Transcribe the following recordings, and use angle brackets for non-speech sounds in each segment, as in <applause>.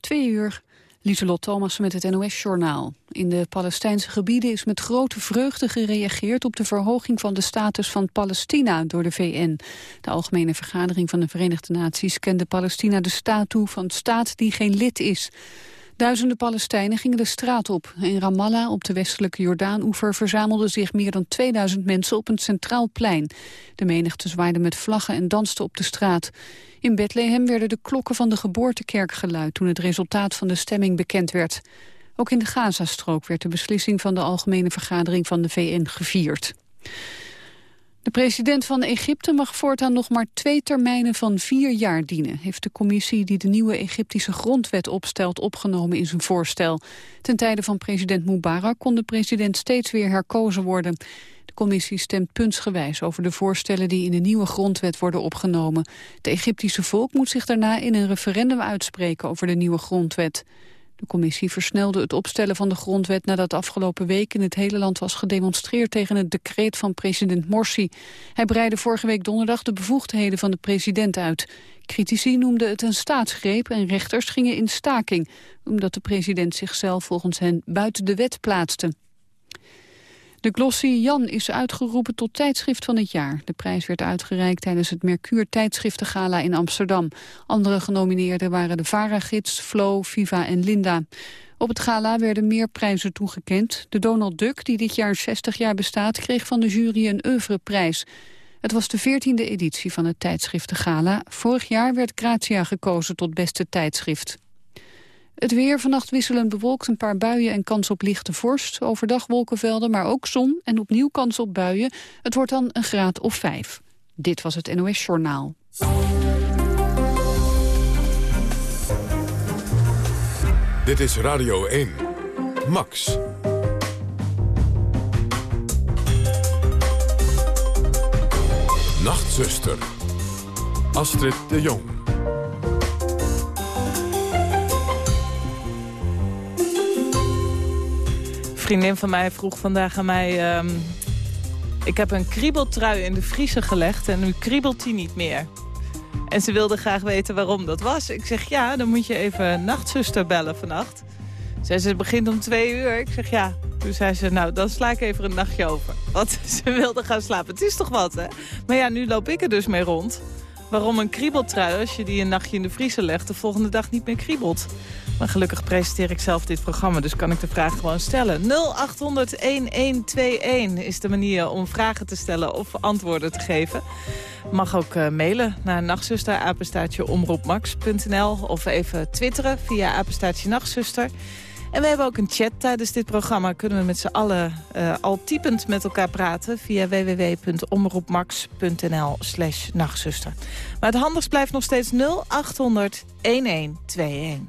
Twee uur, Lieselot Thomas met het NOS-journaal. In de Palestijnse gebieden is met grote vreugde gereageerd... op de verhoging van de status van Palestina door de VN. De Algemene Vergadering van de Verenigde Naties kende Palestina de staat toe van staat die geen lid is. Duizenden Palestijnen gingen de straat op. In Ramallah, op de westelijke Jordaan-oever, verzamelden zich meer dan 2000 mensen op een centraal plein. De menigte zwaaide met vlaggen en danste op de straat. In Bethlehem werden de klokken van de geboortekerk geluid toen het resultaat van de stemming bekend werd. Ook in de Gazastrook werd de beslissing van de Algemene Vergadering van de VN gevierd. De president van Egypte mag voortaan nog maar twee termijnen van vier jaar dienen, heeft de commissie die de nieuwe Egyptische grondwet opstelt opgenomen in zijn voorstel. Ten tijde van president Mubarak kon de president steeds weer herkozen worden. De commissie stemt puntsgewijs over de voorstellen die in de nieuwe grondwet worden opgenomen. Het Egyptische volk moet zich daarna in een referendum uitspreken over de nieuwe grondwet. De commissie versnelde het opstellen van de grondwet nadat afgelopen week in het hele land was gedemonstreerd tegen het decreet van president Morsi. Hij breidde vorige week donderdag de bevoegdheden van de president uit. Critici noemden het een staatsgreep en rechters gingen in staking, omdat de president zichzelf volgens hen buiten de wet plaatste. De Glossy Jan is uitgeroepen tot tijdschrift van het jaar. De prijs werd uitgereikt tijdens het Mercure Tijdschriftengala in Amsterdam. Andere genomineerden waren de Vara-gids, Flo, Viva en Linda. Op het gala werden meer prijzen toegekend. De Donald Duck, die dit jaar 60 jaar bestaat, kreeg van de jury een oeuvreprijs. Het was de veertiende editie van het tijdschriftengala. Vorig jaar werd Grazia gekozen tot beste tijdschrift. Het weer vannacht wisselend bewolkt, een paar buien en kans op lichte vorst. Overdag wolkenvelden, maar ook zon en opnieuw kans op buien. Het wordt dan een graad of vijf. Dit was het NOS Journaal. Dit is Radio 1. Max. Nachtzuster. Astrid de Jong. Vriendin van mij vroeg vandaag aan mij... Um, ik heb een kriebeltrui in de vriezer gelegd en nu kriebelt die niet meer. En ze wilde graag weten waarom dat was. Ik zeg, ja, dan moet je even nachtzuster bellen vannacht. Zij ze, het begint om twee uur. Ik zeg, ja. Toen zei ze, nou, dan sla ik even een nachtje over. Want <laughs> ze wilde gaan slapen. Het is toch wat, hè? Maar ja, nu loop ik er dus mee rond. Waarom een kriebeltrui, als je die een nachtje in de vriezer legt... de volgende dag niet meer kriebelt. Maar gelukkig presenteer ik zelf dit programma, dus kan ik de vraag gewoon stellen. 0800-1121 is de manier om vragen te stellen of antwoorden te geven. Mag ook uh, mailen naar nachtzuster, of even twitteren via apenstaartje nachtzuster... En we hebben ook een chat tijdens dit programma. Kunnen we met z'n allen uh, al typend met elkaar praten... via www.omroepmax.nl slash nachtzuster. Maar het handigst blijft nog steeds 0800 1121.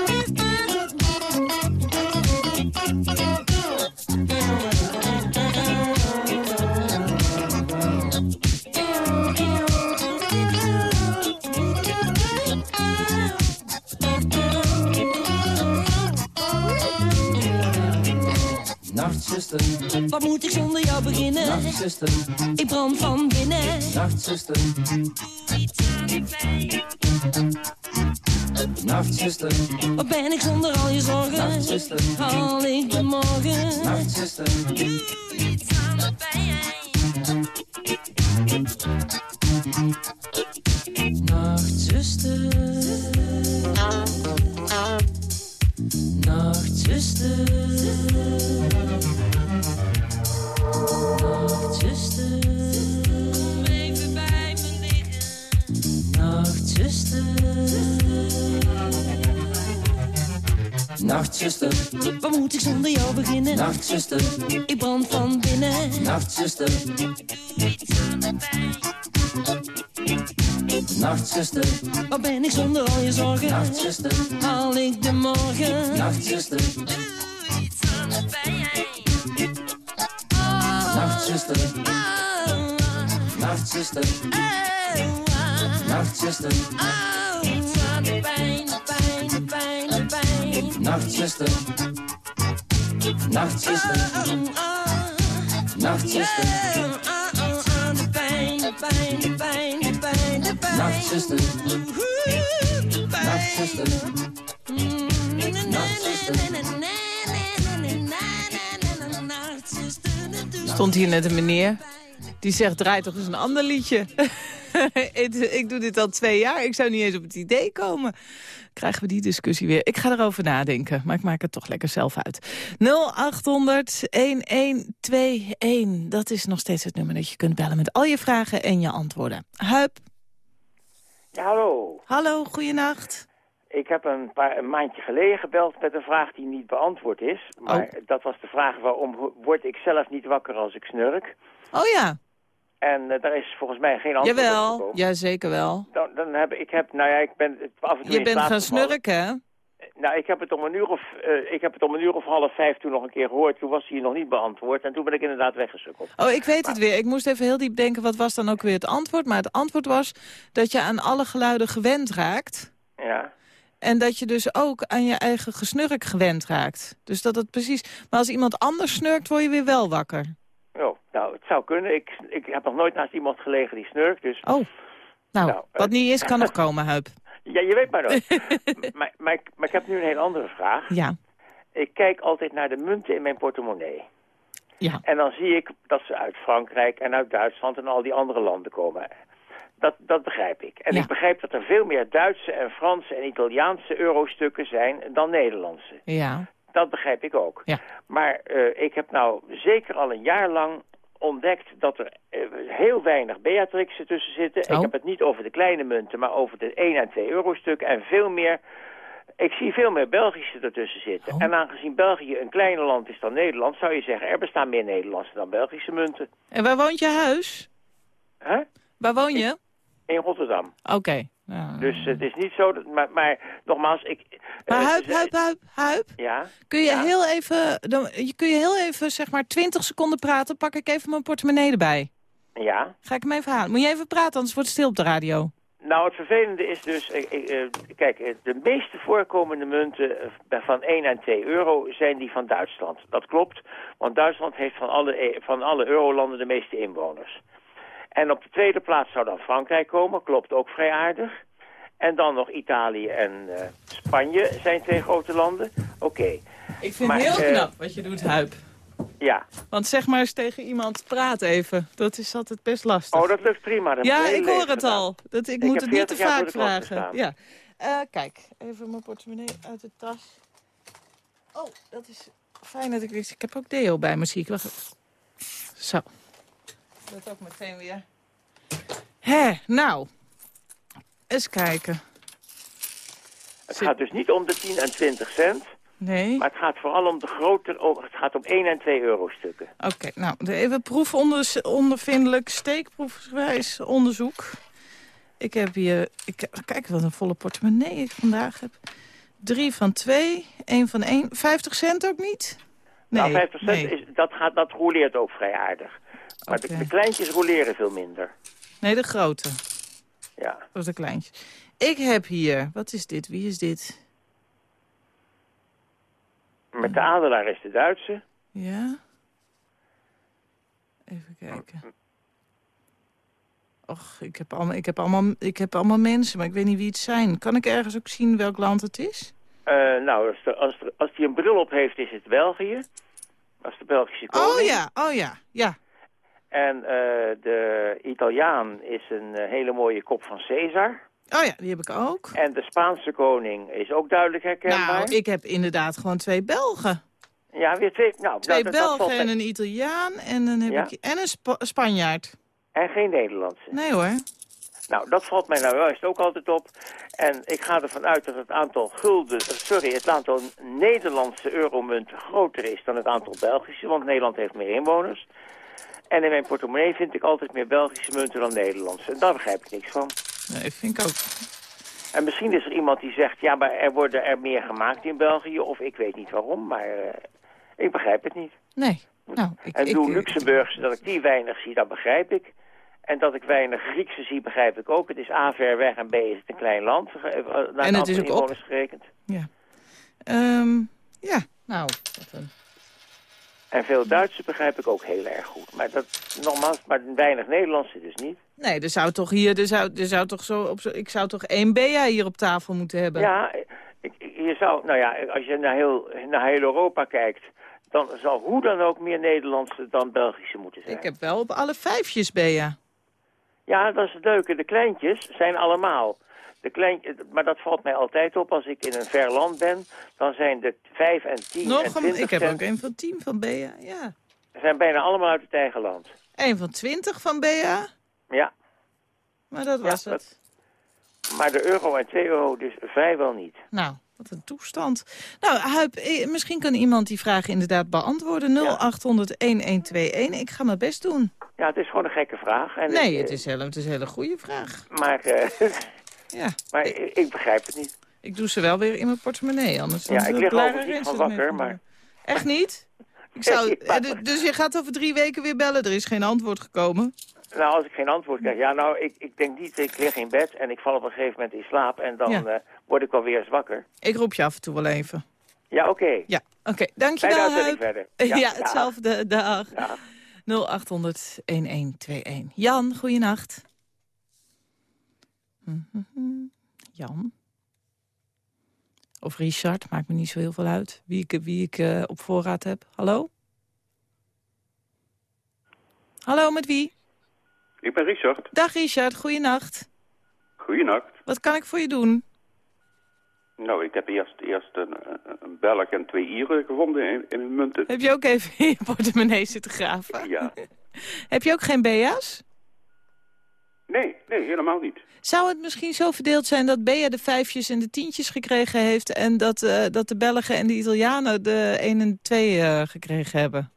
Nachtzuster, wat moet ik zonder jou beginnen? Nachtzuster, ik brand van binnen. Nachtzuster, doe iets aan de pijn. Nachtzuster, wat ben ik zonder al je zorgen? Nachtzuster, haal ik de morgen? Nachtzuster, doe iets aan de pijn. Nachtzuster, nachtzuster, nachtzuster, nachtzuster, waar moet ik zonder jou beginnen? Nachtzuster, ik brand van binnen. Nachtzuster, aan de pijn. Nachtzuster, waar ben ik zonder al je zorgen? Nachtzuster, haal ik de morgen? Nachtzuster, doe iets aan de pijn. Oh, Nachtzuster, oh, Nachtzuster, oh, Nachtzuster, oh, iets aan de pijn, Nachtzuster, Nachtzuster, Nachtzuster, pijn. Nachtzuster, Nachtzuster, Stond hier net een meneer. Die zegt, draai toch eens een ander liedje. <laughs> <laughs> ik, ik doe dit al twee jaar. Ik zou niet eens op het idee komen. Krijgen we die discussie weer. Ik ga erover nadenken, maar ik maak het toch lekker zelf uit. 0800-1121. Dat is nog steeds het nummer dat je kunt bellen met al je vragen en je antwoorden. Huip. Hallo. Hallo, goeienacht. Ik heb een, paar, een maandje geleden gebeld met een vraag die niet beantwoord is. Maar dat was de vraag waarom word ik zelf niet wakker als ik snurk. Oh ja, En eh, daar is volgens mij geen antwoord op jawel. gekomen. Ja, zeker wel. Dan, dan heb ik, heb, nou ja, ik ben af en toe Je bent gaan snurken, hè? Nou, ik heb het om een uur of, eh, ik heb het om een uur of half vijf toen nog een keer gehoord. Toen was hij nog niet beantwoord en toen ben ik inderdaad weggesukkeld. Oh, ik weet het weer. Ik moest even heel diep denken, wat was dan ook weer het antwoord? Maar het antwoord was dat je aan alle geluiden gewend raakt. Ja. En dat je dus ook aan je eigen gesnurk gewend raakt. Dus dat het precies... Maar als iemand anders snurkt, word je weer wel wakker. Nou, het zou kunnen. Ik, ik heb nog nooit naast iemand gelegen die snurkt, dus... Oh. Nou, Nou, wat eh, niet is, kan nog komen, Huip. <laughs> Ja, je weet maar nooit. <laughs> maar, maar, ik- maar ik heb nu een heel andere vraag. Ja, Ik kijk altijd naar de munten in mijn portemonnee. ja. En dan zie ik dat ze uit Frankrijk en uit Duitsland en al die andere landen komen. Dat, dat begrijp ik. En Ja. ik begrijp dat er veel meer Duitse en Franse en Italiaanse eurostukken zijn dan Nederlandse. Ja, Dat begrijp ik ook. Ja. Maar eh, ik heb nou zeker al een jaar lang ontdekt dat er eh, heel weinig Beatrixen tussen zitten. Oh. Ik heb het niet over de kleine munten, maar over de 1 en 2 eurostukken en veel meer... Ik zie veel meer Belgische ertussen zitten. Oh. En aangezien België een kleiner land is dan Nederland... zou je zeggen, er bestaan meer Nederlandse dan Belgische munten. En waar woont je huis? Hè? Waar woon je? In Rotterdam. Oké. Ja. Dus het is niet zo... Dat, maar, maar nogmaals, ik... Maar eh, Huip, het is- Huip, Huip, Huip. Ja? Kun je, Ja. heel even, dan, kun je heel even, zeg maar, 20 seconden praten? Pak ik even mijn portemonnee erbij. Ja? Ga ik hem even halen. Moet je even praten, anders wordt het stil op de radio. Nou, het vervelende is dus... eh, eh, kijk, eh, de meeste voorkomende munten van 1 en 2 euro zijn die van Duitsland. Dat klopt, want Duitsland heeft van alle, van alle eurolanden de meeste inwoners. En op de tweede plaats zou dan Frankrijk komen, klopt ook vrij aardig. En dan nog Italië en eh, Spanje zijn twee grote landen. Oké, Ik vind het heel eh, knap wat je doet, Huip. ja. Want zeg maar eens tegen iemand, praat even. Dat is altijd best lastig. Oh, dat lukt prima. Dat ja, ik hoor het gedaan. al. Dat, ik, Ik moet het niet te 40 jaar vaak vragen. Ja. Eh, kijk, even mijn portemonnee uit de tas. Oh, dat is fijn dat ik wist. Ik heb ook deo bij me, zie ik. Wacht. Zo. Dat ook meteen weer. Hé, nou. Eens kijken. Het gaat dus niet om de 10 en 20 cent, Nee. maar het gaat vooral om de grotere... het gaat om 1 en 2 euro stukken. Oké, nou, even proefondervindelijk, steekproefswijs onderzoek. Ik heb hier, ik, kijk wat een volle portemonnee ik vandaag heb. Drie van twee, één van één. 50 cent ook niet? Nee, nou, 50 cent, nee. is, dat, gaat, dat roleert ook vrij aardig. Maar de, de kleintjes roleren veel minder. nee, de grote. Ja. Of de kleintjes. Ik heb hier, wat is dit? Wie is dit? Met de adelaar is de Duitse. Ja? Even kijken. Och, ik heb, allemaal, ik, heb allemaal, ik heb allemaal mensen, maar ik weet niet wie het zijn. Kan ik ergens ook zien welk land het is? Eh, nou, als, er- als, als hij een bril op heeft, is het België. Als de Belgische koning. Oh ja, oh ja, ja. En eh, de Italiaan is een eh, hele mooie kop van Caesar. Oh ja, die heb ik ook. En de Spaanse koning is ook duidelijk herkenbaar. Nou, ik heb inderdaad gewoon twee Belgen. Ja, weer twee. Nou, Twee dat, dat valt Belgen en een Italiaan en, dan heb Ja. ik, en een Spa- Spanjaard. En geen Nederlandse. Nee hoor. Nou, dat valt mij nou juist ook altijd op. En ik ga ervan uit dat het aantal gulden, eh, sorry, het aantal Nederlandse euromunten groter is dan het aantal Belgische, want Nederland heeft meer inwoners. En in mijn portemonnee vind ik altijd meer Belgische munten dan Nederlandse. En daar begrijp ik niks van. Nee, vind ik ook. En misschien is er iemand die zegt, ja, maar er worden er meer gemaakt in België, of ik weet niet waarom, maar eh, ik begrijp het niet. Nee. Nou, ik, En doe Luxemburgse, dat ik die weinig zie, dat begrijp ik. En dat ik weinig Griekse zie, begrijp ik ook. Het is A ver weg en B is het een klein land, eh, eh, naar het het is ook op. gerekend. Ja. Ehm, ja, nou. wat een- En veel Duitse begrijp ik ook heel erg goed. Maar dat, nogmaals, maar weinig Nederlandse dus niet. Nee, er zou toch hier, er zou, er zou toch zo op zo, ik zou toch één BA hier op tafel moeten hebben. Ja, ik- je zou, nou ja, als je naar heel, naar heel Europa kijkt... dan zal hoe dan ook meer Nederlandse dan Belgische moeten zijn. Ik heb wel op alle vijfjes BA. Ja, dat is het leuke. De kleintjes zijn allemaal. De klein, maar dat valt mij altijd op als ik in een ver land ben. Dan zijn de 5 en 10 en Nog 20 een, ik heb cent- ook een van 10 van BA, ja. zijn bijna allemaal uit het eigen land. Een van 20 van BA, Ja, maar dat Ja, was dat- het. maar de euro en 2 euro dus vrijwel niet. Nou, wat een toestand. Nou, Huip, eh, misschien kan iemand die vraag inderdaad beantwoorden. 0800-1121. Ik ga mijn best doen. Ja, het is gewoon een gekke vraag. En Nee, het eh, is, hele, het is een hele goede vraag. Maar, eh, <laughs> Ja, maar ik, ik begrijp het niet. ik doe ze wel weer in mijn portemonnee. Anders Ja, ik lig overigens niet van wakker, maar- Echt niet? Ik zou, <laughs> eh, dus je gaat over drie weken weer bellen. Er is geen antwoord gekomen. Nou, als ik geen antwoord krijg... Ja, nou, ik, ik denk niet, ik lig in bed en ik val op een gegeven moment in slaap... en dan Ja. eh, word ik wel weer eens wakker. Ik roep je af en toe wel even. Ja, oké. Ja, oké. Fijne Dankjewel, Huip. verder. <laughs> Ja, hetzelfde. Dag. Dag. 0800-1121. Jan, goeienacht. Mhm. Jan. Of Richard, maakt me niet zo heel veel uit. Wie ik, wie ik eh, op voorraad heb. Hallo? Hallo, met wie? Ik ben Richard. Dag Richard, goeienacht. Goeienacht. Wat kan ik voor je doen? Nou, ik heb eerst, eerst een, een Belg en twee Ieren gevonden in, in hun munten. Heb je ook even in je portemonnee zitten graven? Ja. <laughs> Heb je ook geen BA's? Nee, nee, helemaal niet. Zou het misschien zo verdeeld zijn dat Bea de vijfjes en de tientjes gekregen heeft... en dat, eh, dat de Belgen en de Italianen de 1 en 2 eh, gekregen hebben?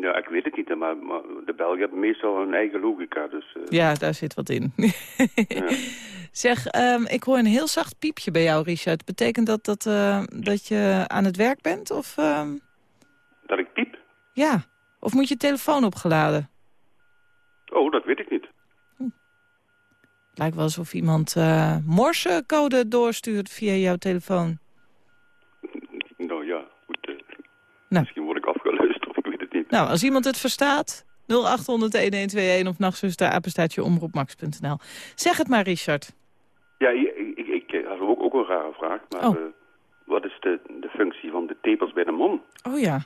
Ja, ik weet het niet, maar, maar de Belgen hebben meestal hun eigen logica. Dus, eh, Ja, daar zit wat in. <laughs> Zeg, ehm, ik hoor een heel zacht piepje bij jou, Richard. Betekent dat dat, dat je aan het werk bent? Of, ehm, Dat ik piep? ja. of moet je telefoon opgeladen? Oh, dat weet ik niet. Lijkt wel alsof iemand eh morsecode doorstuurt via jouw telefoon. Nou ja, goed. eh, Nou. Misschien word ik afgeluisterd of ik weet het niet. Nou, als iemand het verstaat, 0800-1121 of nachtzuster, apenstaatje, omroepmax.nl. Zeg het maar, Richard. Ja, ik, ik, ik eh, had ook, ook een rare vraag. Maar Oh. wat is de, de functie van de tepels bij de man? Oh ja.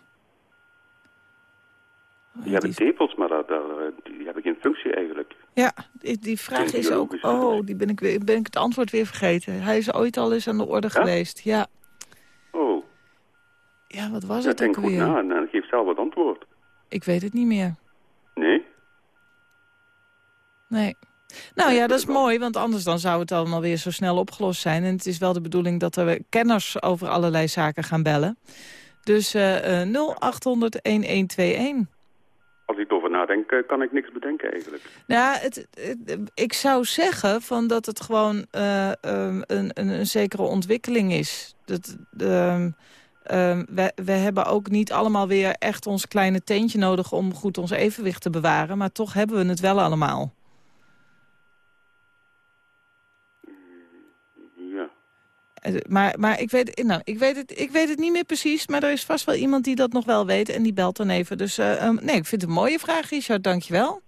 Oh, Die hebben tepels, maar daar, daar, die hebben geen functie eigenlijk. Ja, die, vraag is ook... Oh, die ben ik, weer, ben ik het antwoord weer vergeten. Hij is ooit al eens aan de orde Ja? geweest. Ja. Oh, Ja, wat was ja, het denk ook goed weer? na en dan geef zelf het antwoord. Ik weet het niet meer. Nee? Nee. Nou ja, dat is mooi, want anders dan zou het allemaal weer zo snel opgelost zijn. En het is wel de bedoeling dat er kenners over allerlei zaken gaan bellen. Dus eh eh 0800-1121. Nadenk, kan ik niks bedenken eigenlijk. Nou, het- ik zou zeggen van dat het gewoon eh, ehm, een, een, een zekere ontwikkeling is. Dat, ehm, ehm, we, we hebben ook niet allemaal weer echt ons kleine teentje nodig... om goed ons evenwicht te bewaren. Maar toch hebben we het wel allemaal. Ja. eh, maar, maar ik, weet, nou, ik, weet het, ik weet het niet meer precies, maar er is vast wel iemand die dat nog wel weet en die belt dan even. Dus eh, ehm, nee, ik vind het een mooie vraag, Richard, dankjewel.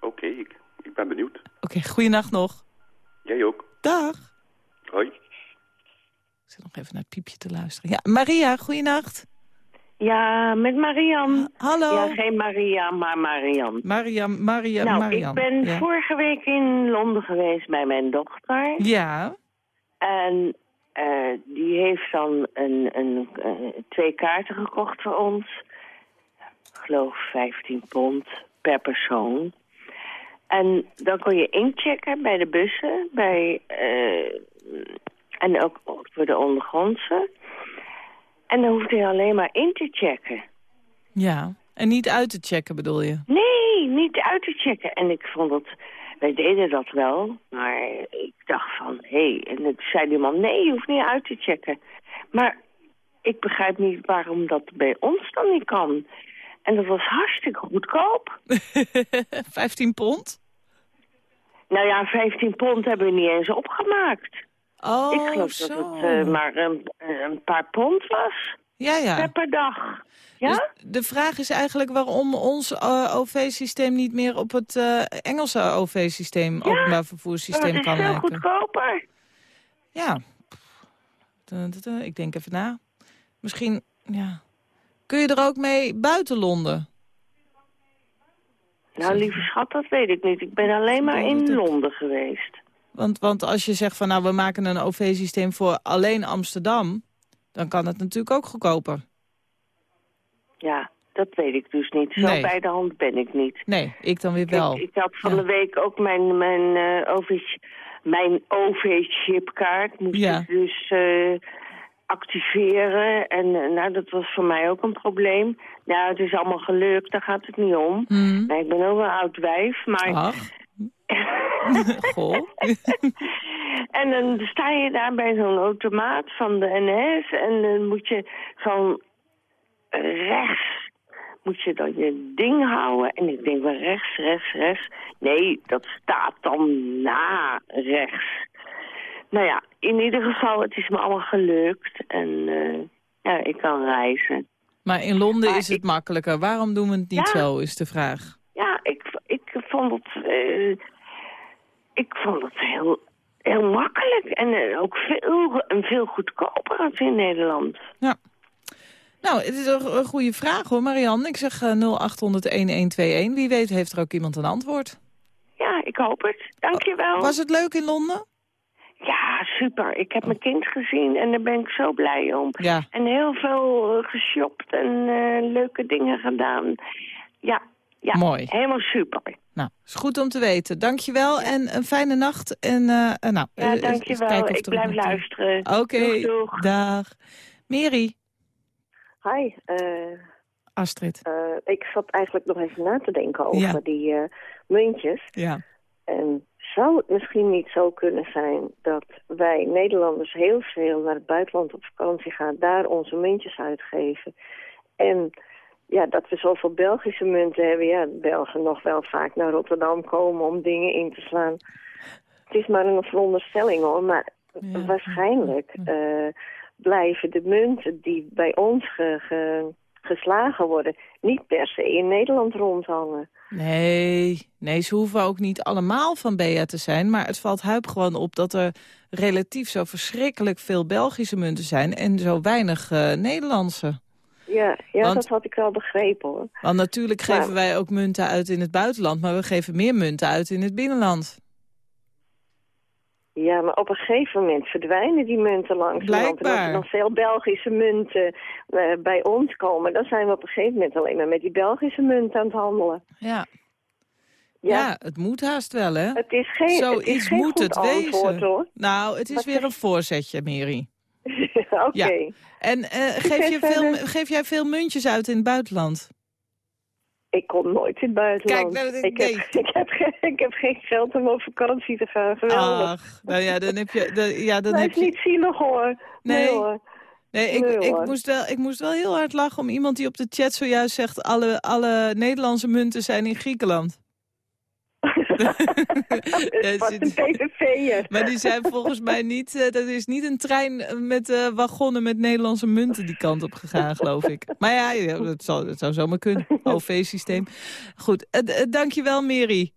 Oké, ik, ik ben benieuwd. Oké, goeienacht nog. Jij ook. Dag. Hoi. Ik zit nog even naar het piepje te luisteren. Ja, Maria, goeienacht. Ja, met Marian. Hallo. Ja, geen Maria, maar Marian. Maria, Maria, nou, Marian. ik ben ja. vorige week in Londen geweest bij mijn dochter. Ja, En eh, die heeft dan een, een, twee kaarten gekocht voor ons. Ik geloof 15 pond per persoon. En dan kon je inchecken bij de bussen. Bij, eh, en ook voor de ondergrondse. En dan hoefde je alleen maar in te checken. ja. En niet uit te checken bedoel je? Nee, niet uit te checken. En ik vond het... Wij deden dat wel, maar ik dacht van... Hé, hey. en toen zei die man... Nee, je hoeft niet uit te checken. Maar ik begrijp niet waarom dat bij ons dan niet kan. En dat was hartstikke goedkoop. <laughs> 15 pond? Nou ja, 15 pond hebben we niet eens opgemaakt. Oh, ik geloof zo. dat het eh, maar een, een paar pond was Ja, ja. per, dag. Ja? Dus de vraag is eigenlijk waarom ons eh, OV-systeem niet meer op het eh, Engelse OV-systeem, openbaar vervoerssysteem het is kan veel lijken. goedkoper. Ja. Tuh, Ik denk even na. Misschien, ja. Kun je er ook mee buiten Londen? Nou, lieve schat, dat weet ik niet. Ik ben alleen maar in. Londen geweest. Want, want als je zegt van nou, we maken een OV-systeem voor alleen Amsterdam... dan kan het natuurlijk ook goedkoper. Ja, dat weet ik dus niet. Zo Nee. bij de hand ben ik niet. Nee, ik dan weer wel. Ik, ik had van Ja. de week ook mijn, mijn, eh, OV, mijn OV-chipkaart. Moest Ja. ik dus eh, activeren. En eh, nou, dat was voor mij ook een probleem. Nou, het is allemaal gelukt, daar gaat het niet om. Hm. Maar ik ben ook een oud wijf, maar... Ach. <laughs> Goh. <laughs> En dan sta je daar bij zo'n automaat van de NS en dan moet je van rechts moet je dan je ding houden. En ik denk wel rechts, rechts, rechts. Nee, dat staat dan na rechts. Nou ja, in ieder geval, het is me allemaal gelukt. En eh, ja, ik kan reizen. Maar in Londen Maar is het makkelijker. Waarom doen we het niet Ja. zo, is de vraag. Ja, ik, ik vond het... eh, ik vond het heel, heel makkelijk. En eh, ook veel, en veel goedkoper als in Nederland. Ja. Nou, het is een, goede vraag hoor, Marianne. Ik zeg eh 0800-1121. Wie weet heeft er ook iemand een antwoord. Ja, ik hoop het. Dankjewel. Was het leuk in Londen? Ja, super. Ik heb mijn kind gezien en daar ben ik zo blij om. Ja. En heel veel eh, geshopt en eh, leuke dingen gedaan. Ja, ja. Mooi. Helemaal super. Nou, is goed om te weten. Dankjewel en een fijne nacht. En, eh, eh, nou, Ja, eh, dankjewel. Ik blijf luisteren. Oké, dag. Mary, Hi, eh, Astrid. eh, ik zat eigenlijk nog even na te denken over Ja. die eh, muntjes. Ja. En zou het misschien niet zo kunnen zijn dat wij Nederlanders heel veel naar het buitenland op vakantie gaan, daar onze muntjes uitgeven. En ja, dat we zoveel Belgische munten hebben, ja, Belgen nog wel vaak naar Rotterdam komen om dingen in te slaan. Het is maar een veronderstelling hoor, maar Ja. waarschijnlijk eh, blijven de munten die bij ons ge- ge- geslagen worden niet per se in Nederland rondhangen. Nee, nee, ze hoeven ook niet allemaal van Bea te zijn. Maar het valt Huip gewoon op dat er relatief zo verschrikkelijk veel Belgische munten zijn... en zo weinig eh, Nederlandse. Ja, ja Want- dat had ik wel begrepen hoor. Want natuurlijk Maar- geven wij ook munten uit in het buitenland... maar we geven meer munten uit in het binnenland. Ja, maar op een gegeven moment verdwijnen die munten langs. En als Blijkbaar. er nog veel Belgische munten eh, bij ons komen... dan zijn we op een gegeven moment alleen maar met die Belgische munten aan het handelen. Ja. Ja, Ja, het moet haast wel, hè? het is geen, het is geen moet goed het antwoord, wezen. hoor. Nou, het is Wat weer een voorzetje, Mary. <laughs> Oké. Ja. En eh, geef, je veel, geef jij veel muntjes uit in het buitenland? Ik kom nooit in het buitenland. Kijk, nou, ik, nee. heb, <laughs> ik, heb geen, ik heb geen geld om op vakantie te gaan. Geweldig. Ach, nou ja, dan heb je... Dan, ja, dan <laughs> dat heb is je niet zielig hoor. Nee. hoor. nee, ik, nee, ik, moest wel, ik moest wel heel hard lachen om iemand die op de chat zojuist zegt... alle, alle Nederlandse munten zijn in Griekenland. <laughs> Wat een PVV'er. Maar die zijn volgens mij niet... eh, dat is niet een trein met eh, wagonnen met Nederlandse munten die kant op gegaan, <laughs> geloof ik. Maar ja, ja, dat, zal, dat zou zomaar kunnen. <laughs> OV-systeem. Goed, uh, dankjewel Mary.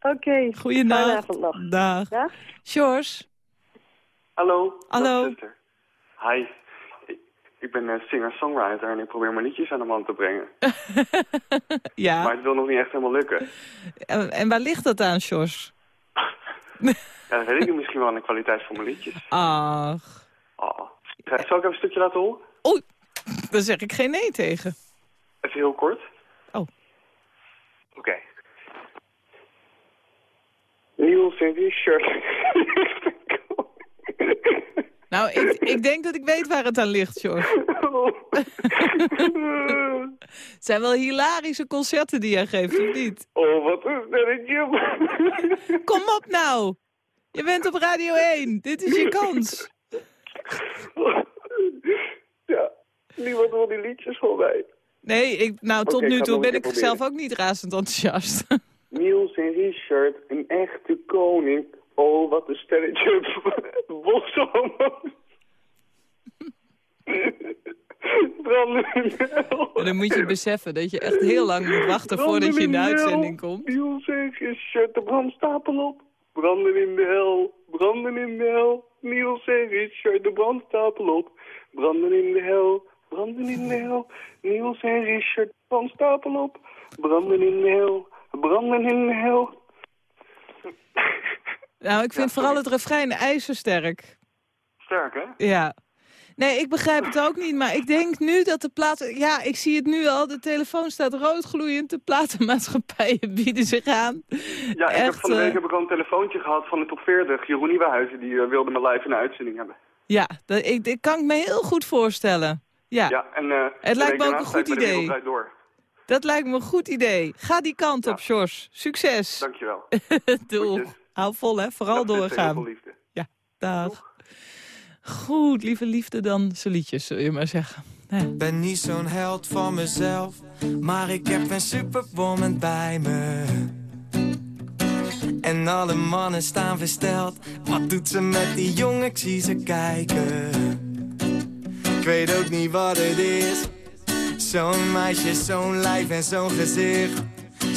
Oké. Goeienacht. Fijne avond nog. Dag. Dag. George. Hallo. Hallo. dag. Hi. Ik, ben eh, singer-songwriter en ik probeer mijn liedjes aan de man te brengen. <laughs> Ja. Maar het wil nog niet echt helemaal lukken. En, en waar ligt dat aan, George? <laughs> Ja, dat weet ik misschien wel aan de kwaliteit van mijn liedjes. Ach. Oh. Zal ik even een stukje laten horen? Oei, daar zeg ik geen nee tegen. Even heel kort. Oh. Oké. Niels in die shirt. Nou, ik, ik denk dat ik weet waar het aan ligt, George. <laughs> Het zijn wel hilarische concerten die jij geeft, of niet? Oh, wat een sterretje. Kom op nou. Je bent op Radio 1. Dit is je kans. Ja, niemand wil die liedjes van mij. Nee, ik, nou tot nu toe ben ik zelf ook niet razend enthousiast. Niels en Richard, een echte koning. Oh, wat een sterretje. <laughs> <laughs> De hel. En dan moet je beseffen dat je echt heel lang moet wachten voordat je in de uitzending komt. Niels en Richard, de brandstapel op. Branden in de hel, branden in de hel. Niels en Richard, de brandstapel op. Branden in de hel, branden in de hel. Niels en Richard, brandstapel op. Branden in de hel, branden in de hel. Nou, ik vind vooral het refrein ijzersterk. Sterk, hè? Ja. Nee, ik begrijp het ook niet, maar ik denk nu dat de platen... Ja, ik zie het nu al, de telefoon staat roodgloeiend. De platenmaatschappijen <laughs> bieden zich aan. Ja, ik heb van de week eh, heb ik al een telefoontje gehad van de top 40. Jeroen Nieuwenhuizen, die eh, wilde me live in de uitzending hebben. Ja, dat, ik, kan ik me heel goed voorstellen. Ja, Ja, en eh, Het lijkt me ook een goed idee. Dat lijkt me een goed idee. Ga die kant Ja. op, Sjors. Succes. Dankjewel. <laughs> Doei. Hou vol, hè. Vooral doorgaan. liefde. Ja, dag. Goed, lieve liefde dan zijn liedjes, zul je maar zeggen. Ja. ben niet zo'n held van mezelf, maar ik heb een superwoman bij me. En alle mannen staan versteld. Wat doet ze met die jongen? Ik zie ze kijken. Ik weet ook niet wat het is. Zo'n meisje, zo'n lijf en zo'n gezicht.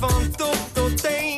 Ze klopt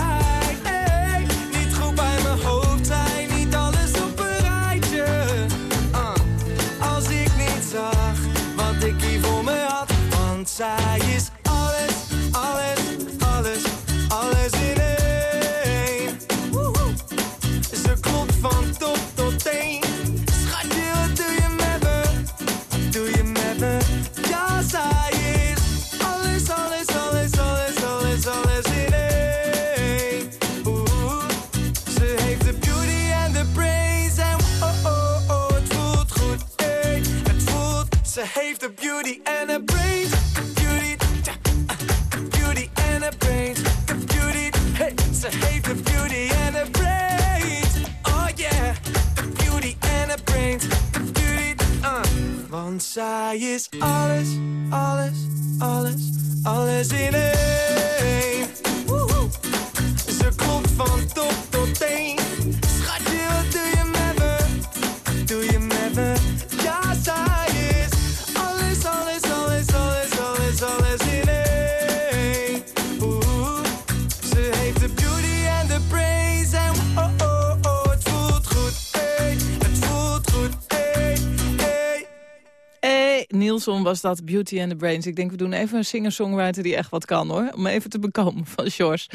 Was dat, Beauty and the Brains. Ik denk, we doen even een singer-songwriter die echt wat kan, hoor. Om even te bekomen van George.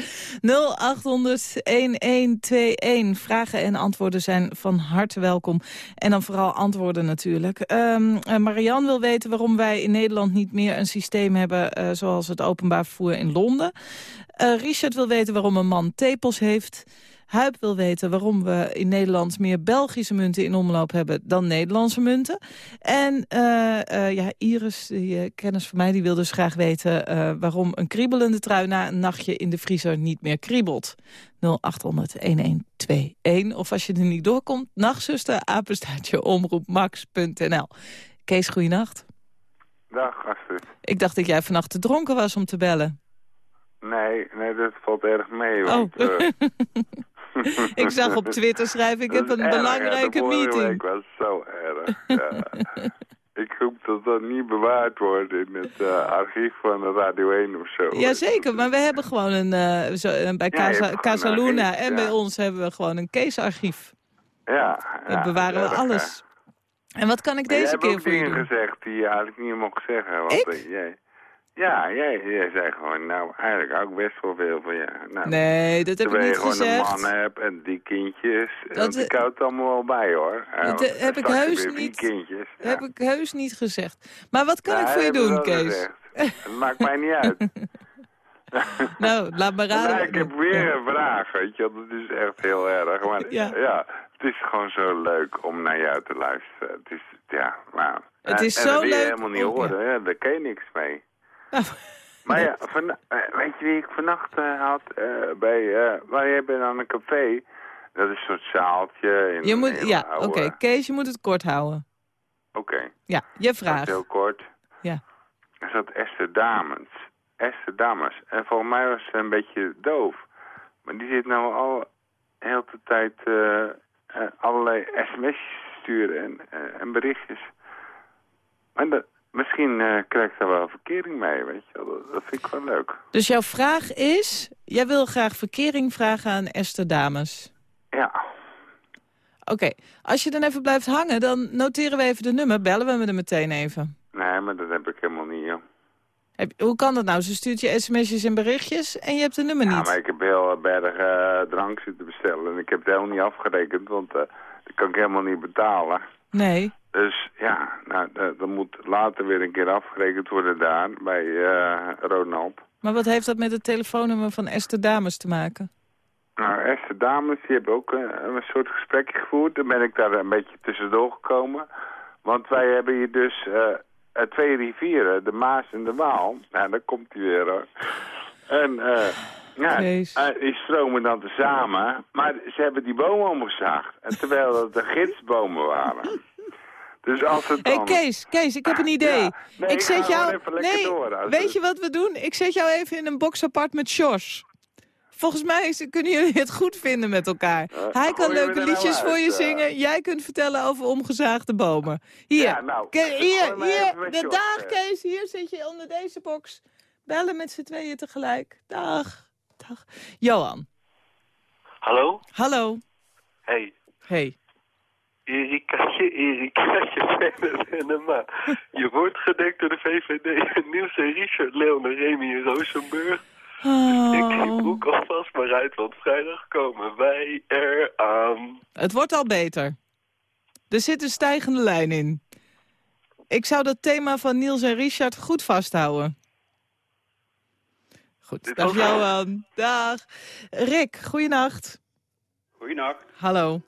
0800-1121. Vragen en antwoorden zijn van harte welkom. En dan vooral antwoorden natuurlijk. Eh, Marianne wil weten waarom wij in Nederland niet meer een systeem hebben... eh, zoals het openbaar vervoer in Londen. Eh, Richard wil weten waarom een man tepels heeft... Huip wil weten waarom we in Nederland meer Belgische munten in omloop hebben dan Nederlandse munten. En eh, eh, ja, Iris, die eh, kennis van mij, die wil dus graag weten waarom een kriebelende trui na een nachtje in de vriezer niet meer kriebelt. 0800-1121. Of als je er niet doorkomt, nachtzuster, apenstaartje, omroepmax.nl. Kees, goeienacht. Dag, Astrid. Ik dacht dat jij vannacht te dronken was om te bellen. Nee, nee, dat valt erg mee. Oh. Want, eh, <laughs> <laughs> Ik zag op Twitter schrijven, ik heb een erg, belangrijke meeting. week was zo erg. Ja. <laughs> Ik hoop dat dat niet bewaard wordt in het eh, archief van de Radio 1 of zo. Jazeker, maar we hebben gewoon een, eh, zo, eh, bij Casa, hebt gewoon Casa een Luna archief, en ja. bij ons hebben we gewoon een Keesarchief. Ja, Daar ja, bewaren we alles. En wat kan ik deze keer voor je dingen doen? gezegd die je eigenlijk niet mocht zeggen. Want, Ik? jij, ja, jij, jij zei gewoon, nou, eigenlijk hou ik best wel veel van je. Nou, Nee, dat heb ik terwijl niet je gewoon gezegd. een man hebt en die kindjes. Dat, Dat, ik eh, hou het allemaal wel bij, hoor. Ja, dat, eh, heb ik heus niet- kindjes. Ja. Heb ik heus niet gezegd. Maar wat kan Ja, ik voor je doen, Kees? gezegd. Het maakt mij niet uit. <laughs> Nou, laat me <laughs> raden. Nee, ik heb weer een vraag, weet je. Dat is echt heel erg. Maar Ja. ja. het is gewoon zo leuk om naar jou te luisteren. Het is, ja, maar... Het en- is en zo dat wil je leuk helemaal niet horen, hè. daar kan je niks mee. <laughs> Maar ja, van, eh, weet je wie ik vannacht eh, had eh, bij... waar jij bent aan een café? Dat is zo'n zaaltje. In je een moet, ja, oude- oké. Kees, je moet het kort houden. Oké. Ja, je Dat vraag. is heel kort. Ja. Er zat Esther Damens. Esther Dames. En volgens mij was ze een beetje doof. Maar die zit nou al heel de tijd allerlei sms'jes te sturen en, en berichtjes. En dat, misschien eh krijg ik daar wel verkering mee, weet je. Dat, dat vind ik wel leuk. Dus jouw vraag is, jij wil graag verkering vragen aan Esther Dames. Ja. Oké, als je dan even blijft hangen, dan noteren we even de nummer. Bellen we me er meteen even. Nee, maar dat heb ik helemaal niet, joh. Heb, hoe kan dat nou? Ze stuurt je sms'jes en berichtjes en je hebt de nummer Ja, niet. maar ik heb heel berg eh, drank zitten bestellen. En ik heb het helemaal niet afgerekend, want eh dat kan ik helemaal niet betalen. Nee. Dus ja, nou, dat, dat moet later weer een keer afgerekend worden daar, bij eh Ronald. Maar wat heeft dat met het telefoonnummer van Esther Dames te maken? Nou, Esther Dames, die hebben ook eh, een soort gesprekje gevoerd. Dan ben ik daar een beetje tussendoor gekomen. Want wij hebben hier dus eh, twee rivieren, de Maas en de Waal. Nou, daar komt hij weer hoor. En eh, ja, eh, die stromen dan tezamen. Maar ze hebben die bomen omgezaagd. En terwijl dat de gidsbomen waren. Dus als het dan... hey Kees, Kees, ik heb een idee. Ja. Nee, ik zet jou. nee, door, weet je wat we doen? Ik zet jou even in een box apart met Sjors. Volgens mij is- kunnen jullie het goed vinden met elkaar. Hij kan leuke nou liedjes voor uit, je eh? zingen. Jij kunt vertellen over omgezaagde bomen. Hier, Ja, nou, Ke- hier, hier. De dag, eh. Kees. Hier zit je onder deze box. Bellen met z'n tweeën tegelijk. Dag. Dag. Johan. Hallo? Hallo. Hey. Hey. Erikaatje, <laughs> Erikaatje <laughs> Venema. Je wordt gedekt door de VVD. Niels en Richard, Leon en Remy en Rosenburg. Ik die Oh, broek alvast maar uit, want vrijdag komen wij eraan. het wordt al beter. Er zit een stijgende lijn in. Ik zou dat thema van Niels en Richard goed vasthouden. Goed, Dit dag Johan. Dag. Rick, goeienacht. Goeienacht. Hallo.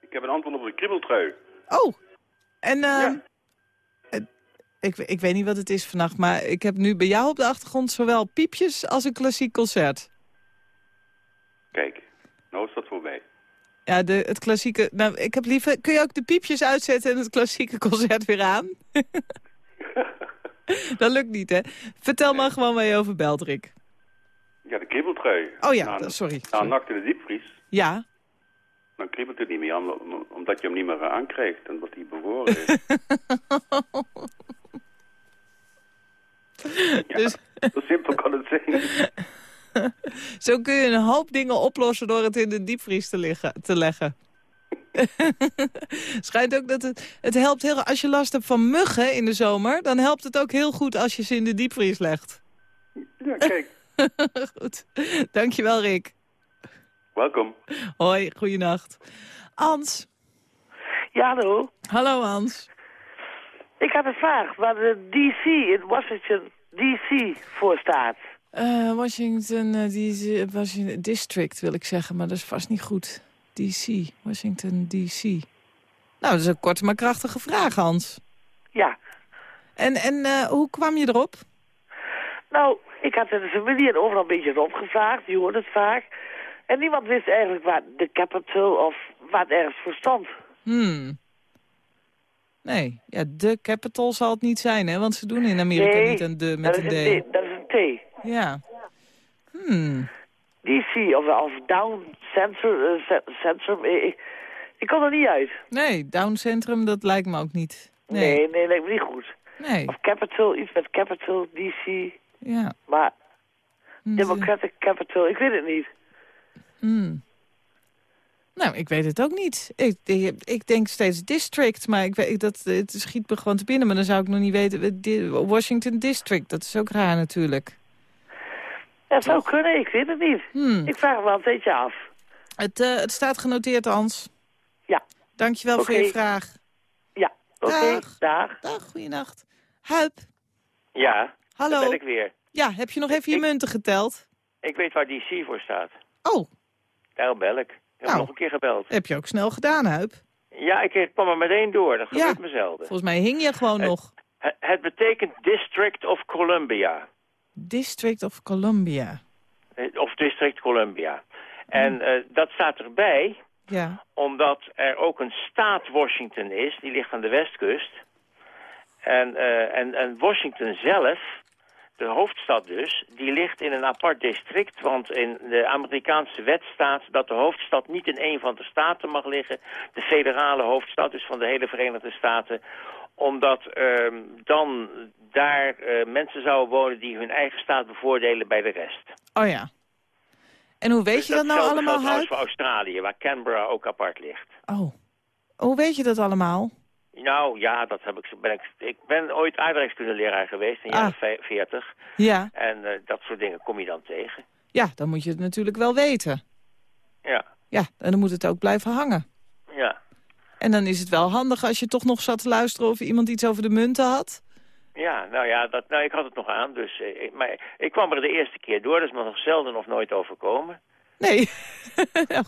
Ik heb een antwoord op de kribbeltrui. Oh, en ehm, ik, ik weet niet wat het is vannacht, maar ik heb nu bij jou op de achtergrond zowel piepjes als een klassiek concert. Kijk, nou is dat voorbij. Ja, de, het klassieke... Nou, ik heb liever... Kun je ook de piepjes uitzetten en het klassieke concert weer aan? <laughs> <laughs> dat lukt niet, hè? Vertel maar gewoon waar je over belt, Rick. Ja, de kriebeltrui. Oh ja, Na- dat- sorry. Na in de diepvries, Ja? dan kriebelt het niet meer, om- omdat je hem niet meer aankrijgt. En wordt hij bevroren is. <laughs> ja, Dus- zo simpel kan het zijn. <laughs> Zo kun je een hoop dingen oplossen door het in de diepvries te, liggen, te leggen. <laughs> Schijnt ook dat het, het helpt heel... Als je last hebt van muggen in de zomer... dan helpt het ook heel goed als je ze in de diepvries legt. Ja, kijk. <laughs> goed. Dankjewel, Rick. Welkom. Hoi, goeienacht. Ans. Ja, hallo. Hallo, Ans. Ik had een vraag waar de DC in Washington DC voor staat. Eh, Washington, eh, die, Washington District wil ik zeggen, maar dat is vast niet goed. DC, Washington DC. Nou, dat is een korte maar krachtige vraag, Hans. Ja. En, en eh, hoe kwam je erop? Nou, ik had in de familie en overal een beetje rondgevraagd. Die hoort het vaak. En niemand wist eigenlijk waar de capital of waar het ergens voor stond. Hmm. Nee, ja, de capital zal het niet zijn, hè? Want ze doen in Amerika Nee, niet een de met dat een D. T. Dat is een T. Ja. Hmm. DC of, of Down Centrum. eh, ce- centrum ik, ik, kon er niet uit. Nee, Down Centrum, dat lijkt me ook niet. Nee, Nee. nee, lijkt me niet goed. Nee. Of Capital, iets met Capital, DC. Ja. Maar Hmm, Democratic Capital, ik weet het niet. Hmm. Nou, ik weet het ook niet. Ik, ik, ik denk steeds district, maar ik weet, dat, het schiet me gewoon te binnen. Maar dan zou ik nog niet weten. eh, Washington District, dat is ook raar natuurlijk. Dat zou kunnen, ik weet het niet. Hmm. Ik vraag me wel een beetje af. Het, eh, het staat genoteerd, Hans. Ja. Dankjewel voor Oké. je vraag. Ja, oké, Dag. dag. Dag, goeienacht. Huip. Ja, Hallo. ben ik weer. Ja, heb je nog even je munten geteld? Ik weet waar DC voor staat. Oh, Daarom bel ik. Ik heb Nou. nog een keer gebeld. heb je ook snel gedaan, Huip. Ja, ik kwam er meteen door. Dat gebeurt me zelden. Volgens mij hing je gewoon nog. Het, het betekent District of Columbia. District of Columbia. Eh, Of District Columbia. En eh, dat staat erbij Ja. omdat er ook een staat Washington is. Die ligt aan de westkust. En, eh, en, en Washington zelf, de hoofdstad dus, die ligt in een apart district. Want in de Amerikaanse wet staat dat de hoofdstad niet in een van de staten mag liggen. De federale hoofdstad, dus van de hele Verenigde Staten. Omdat ehm, dan daar eh, mensen zouden wonen die hun eigen staat bevoordelen bij de rest. Oh ja. En hoe weet je dat nou allemaal, Huip? voor Australië, waar Canberra ook apart ligt. Oh. Hoe weet je dat allemaal? Nou ja, dat heb ik, ben ik, ik ben ooit aardrijkskundeleraar geweest in de Ah. jaren ve- 40. Ja. En eh, dat soort dingen kom je dan tegen. Ja, dan moet je het natuurlijk wel weten. Ja, Ja, en dan moet het ook blijven hangen. ja. En dan is het wel handig als je toch nog zat te luisteren of iemand iets over de munten had. Ja, nou ja, dat, nou, ik had het nog aan. Dus, eh, ik- maar ik kwam er de eerste keer door, dat is me nog zelden of nooit overkomen. Nee, <laughs> Nou,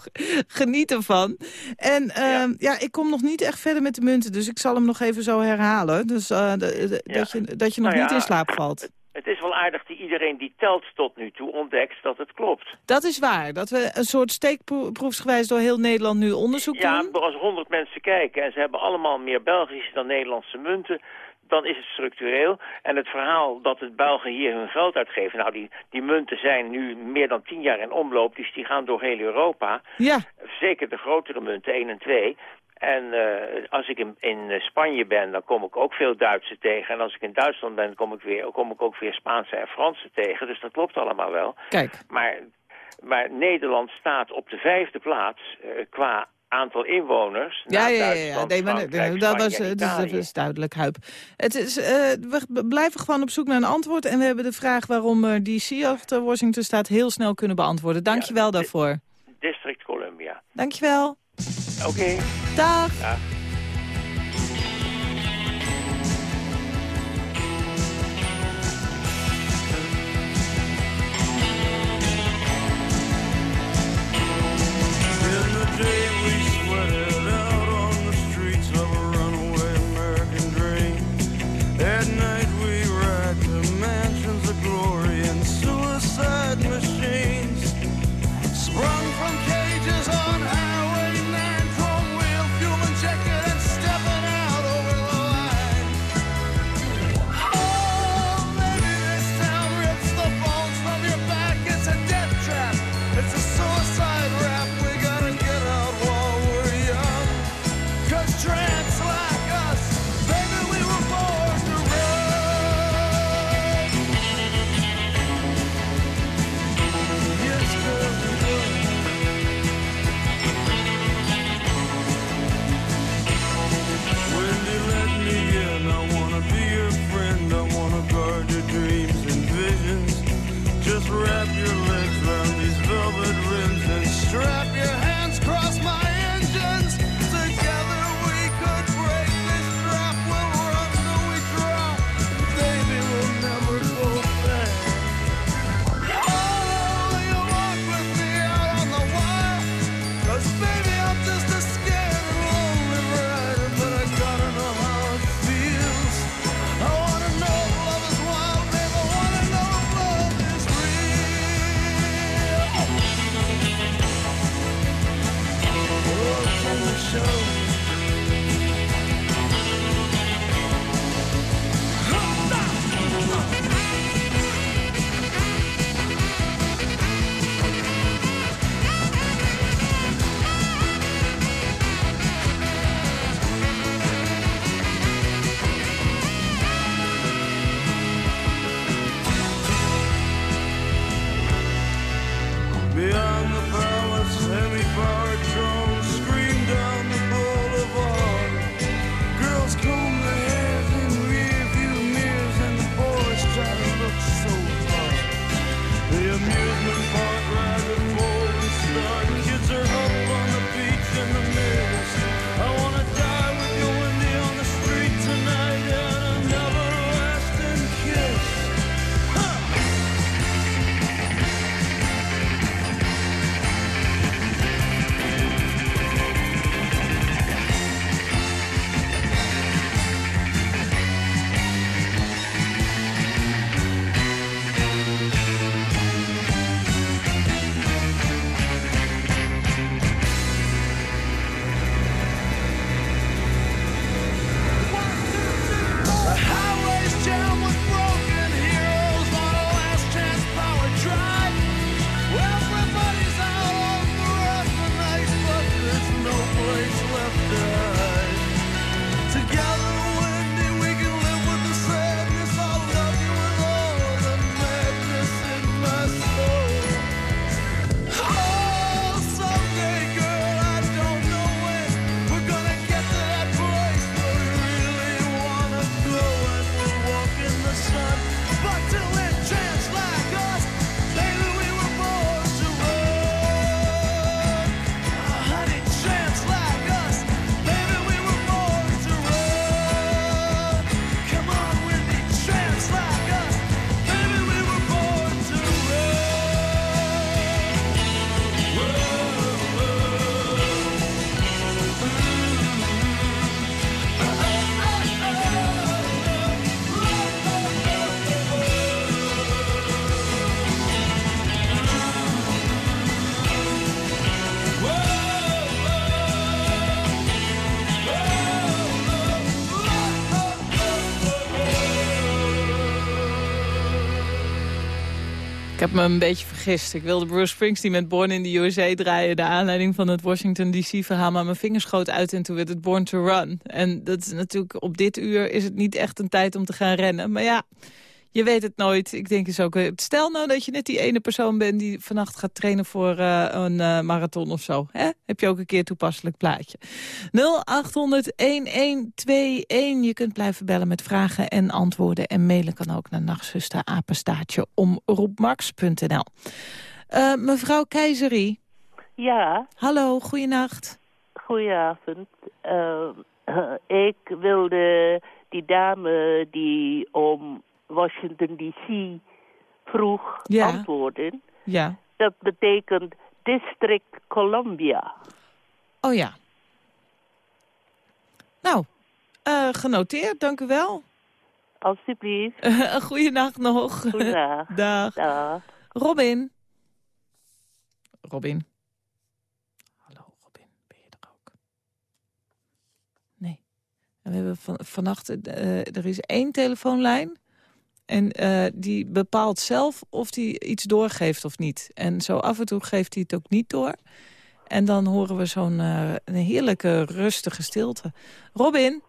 geniet ervan. En ehm, ja. ik kom nog niet echt verder met de munten, dus ik zal hem nog even zo herhalen. Dus eh, de- de- Ja. dat, je, dat je nog Nou niet in slaap valt. Het is wel aardig dat iedereen die telt tot nu toe ontdekt dat het klopt. Dat is waar, dat we een soort steekproefsgewijs door heel Nederland nu onderzoek Ja, doen. als honderd mensen kijken en ze hebben allemaal meer Belgische dan Nederlandse munten, dan is het structureel. En het verhaal dat het Belgen hier hun geld uitgeven, nou die, die munten zijn nu meer dan tien jaar in omloop, dus die gaan door heel Europa. Ja. Zeker de grotere munten, 1 en 2. En eh, als ik in, in eh, Spanje ben, dan kom ik ook veel Duitse tegen. En als ik in Duitsland ben, kom ik, weer, kom ik ook weer Spaanse en Franse tegen. Dus dat klopt allemaal wel. Kijk. Maar, maar Nederland staat op de vijfde plaats eh, qua aantal inwoners. Ja, ja, ja, ja. Duitsland, Nee, maar Frankrijk, dat was, eh, dus, dat is duidelijk, Huip. Het is, we blijven gewoon op zoek naar een antwoord. En we hebben de vraag waarom eh, DC achter Washington staat heel snel kunnen beantwoorden. Dank je wel daarvoor. District Columbia. Dank je wel. Oké. Dag. Dag. Me een beetje vergist. Ik wilde Bruce Springsteen met Born in the USA draaien... de aanleiding van het Washington DC-verhaal... maar mijn vingers schoot uit en toen werd het Born to Run. En dat is natuurlijk op dit uur is het niet echt een tijd om te gaan rennen. Maar ja, je weet het nooit. Ik denk eens ook... eh, Stel nou dat je net die ene persoon bent... die vannacht gaat trainen voor eh, een eh, marathon of zo. Hè? Heb je ook een keer toepasselijk plaatje. 0800-1121. Je kunt blijven bellen met vragen en antwoorden. En mailen kan ook naar nachtzuster apenstaartje omroepmax.nl. Mevrouw Keizerie. Ja, Hallo, goeienacht. goedenavond. <clears throat> Ik wilde die dame die om Washington D.C. vroeg Ja. antwoorden. Ja. Dat betekent District Columbia. Oh ja. Nou, eh, genoteerd, dank u wel. Alsjeblieft. <laughs> Een goede nacht nog. Goedendag. <laughs> Dag. Dag. Robin. Robin. Hallo, Robin. Ben je er ook? Nee. En we hebben van, vannacht, eh, er is één telefoonlijn. En eh, die bepaalt zelf of hij iets doorgeeft of niet. En zo af en toe geeft hij het ook niet door. En dan horen we zo'n eh, een heerlijke, rustige stilte. Robin,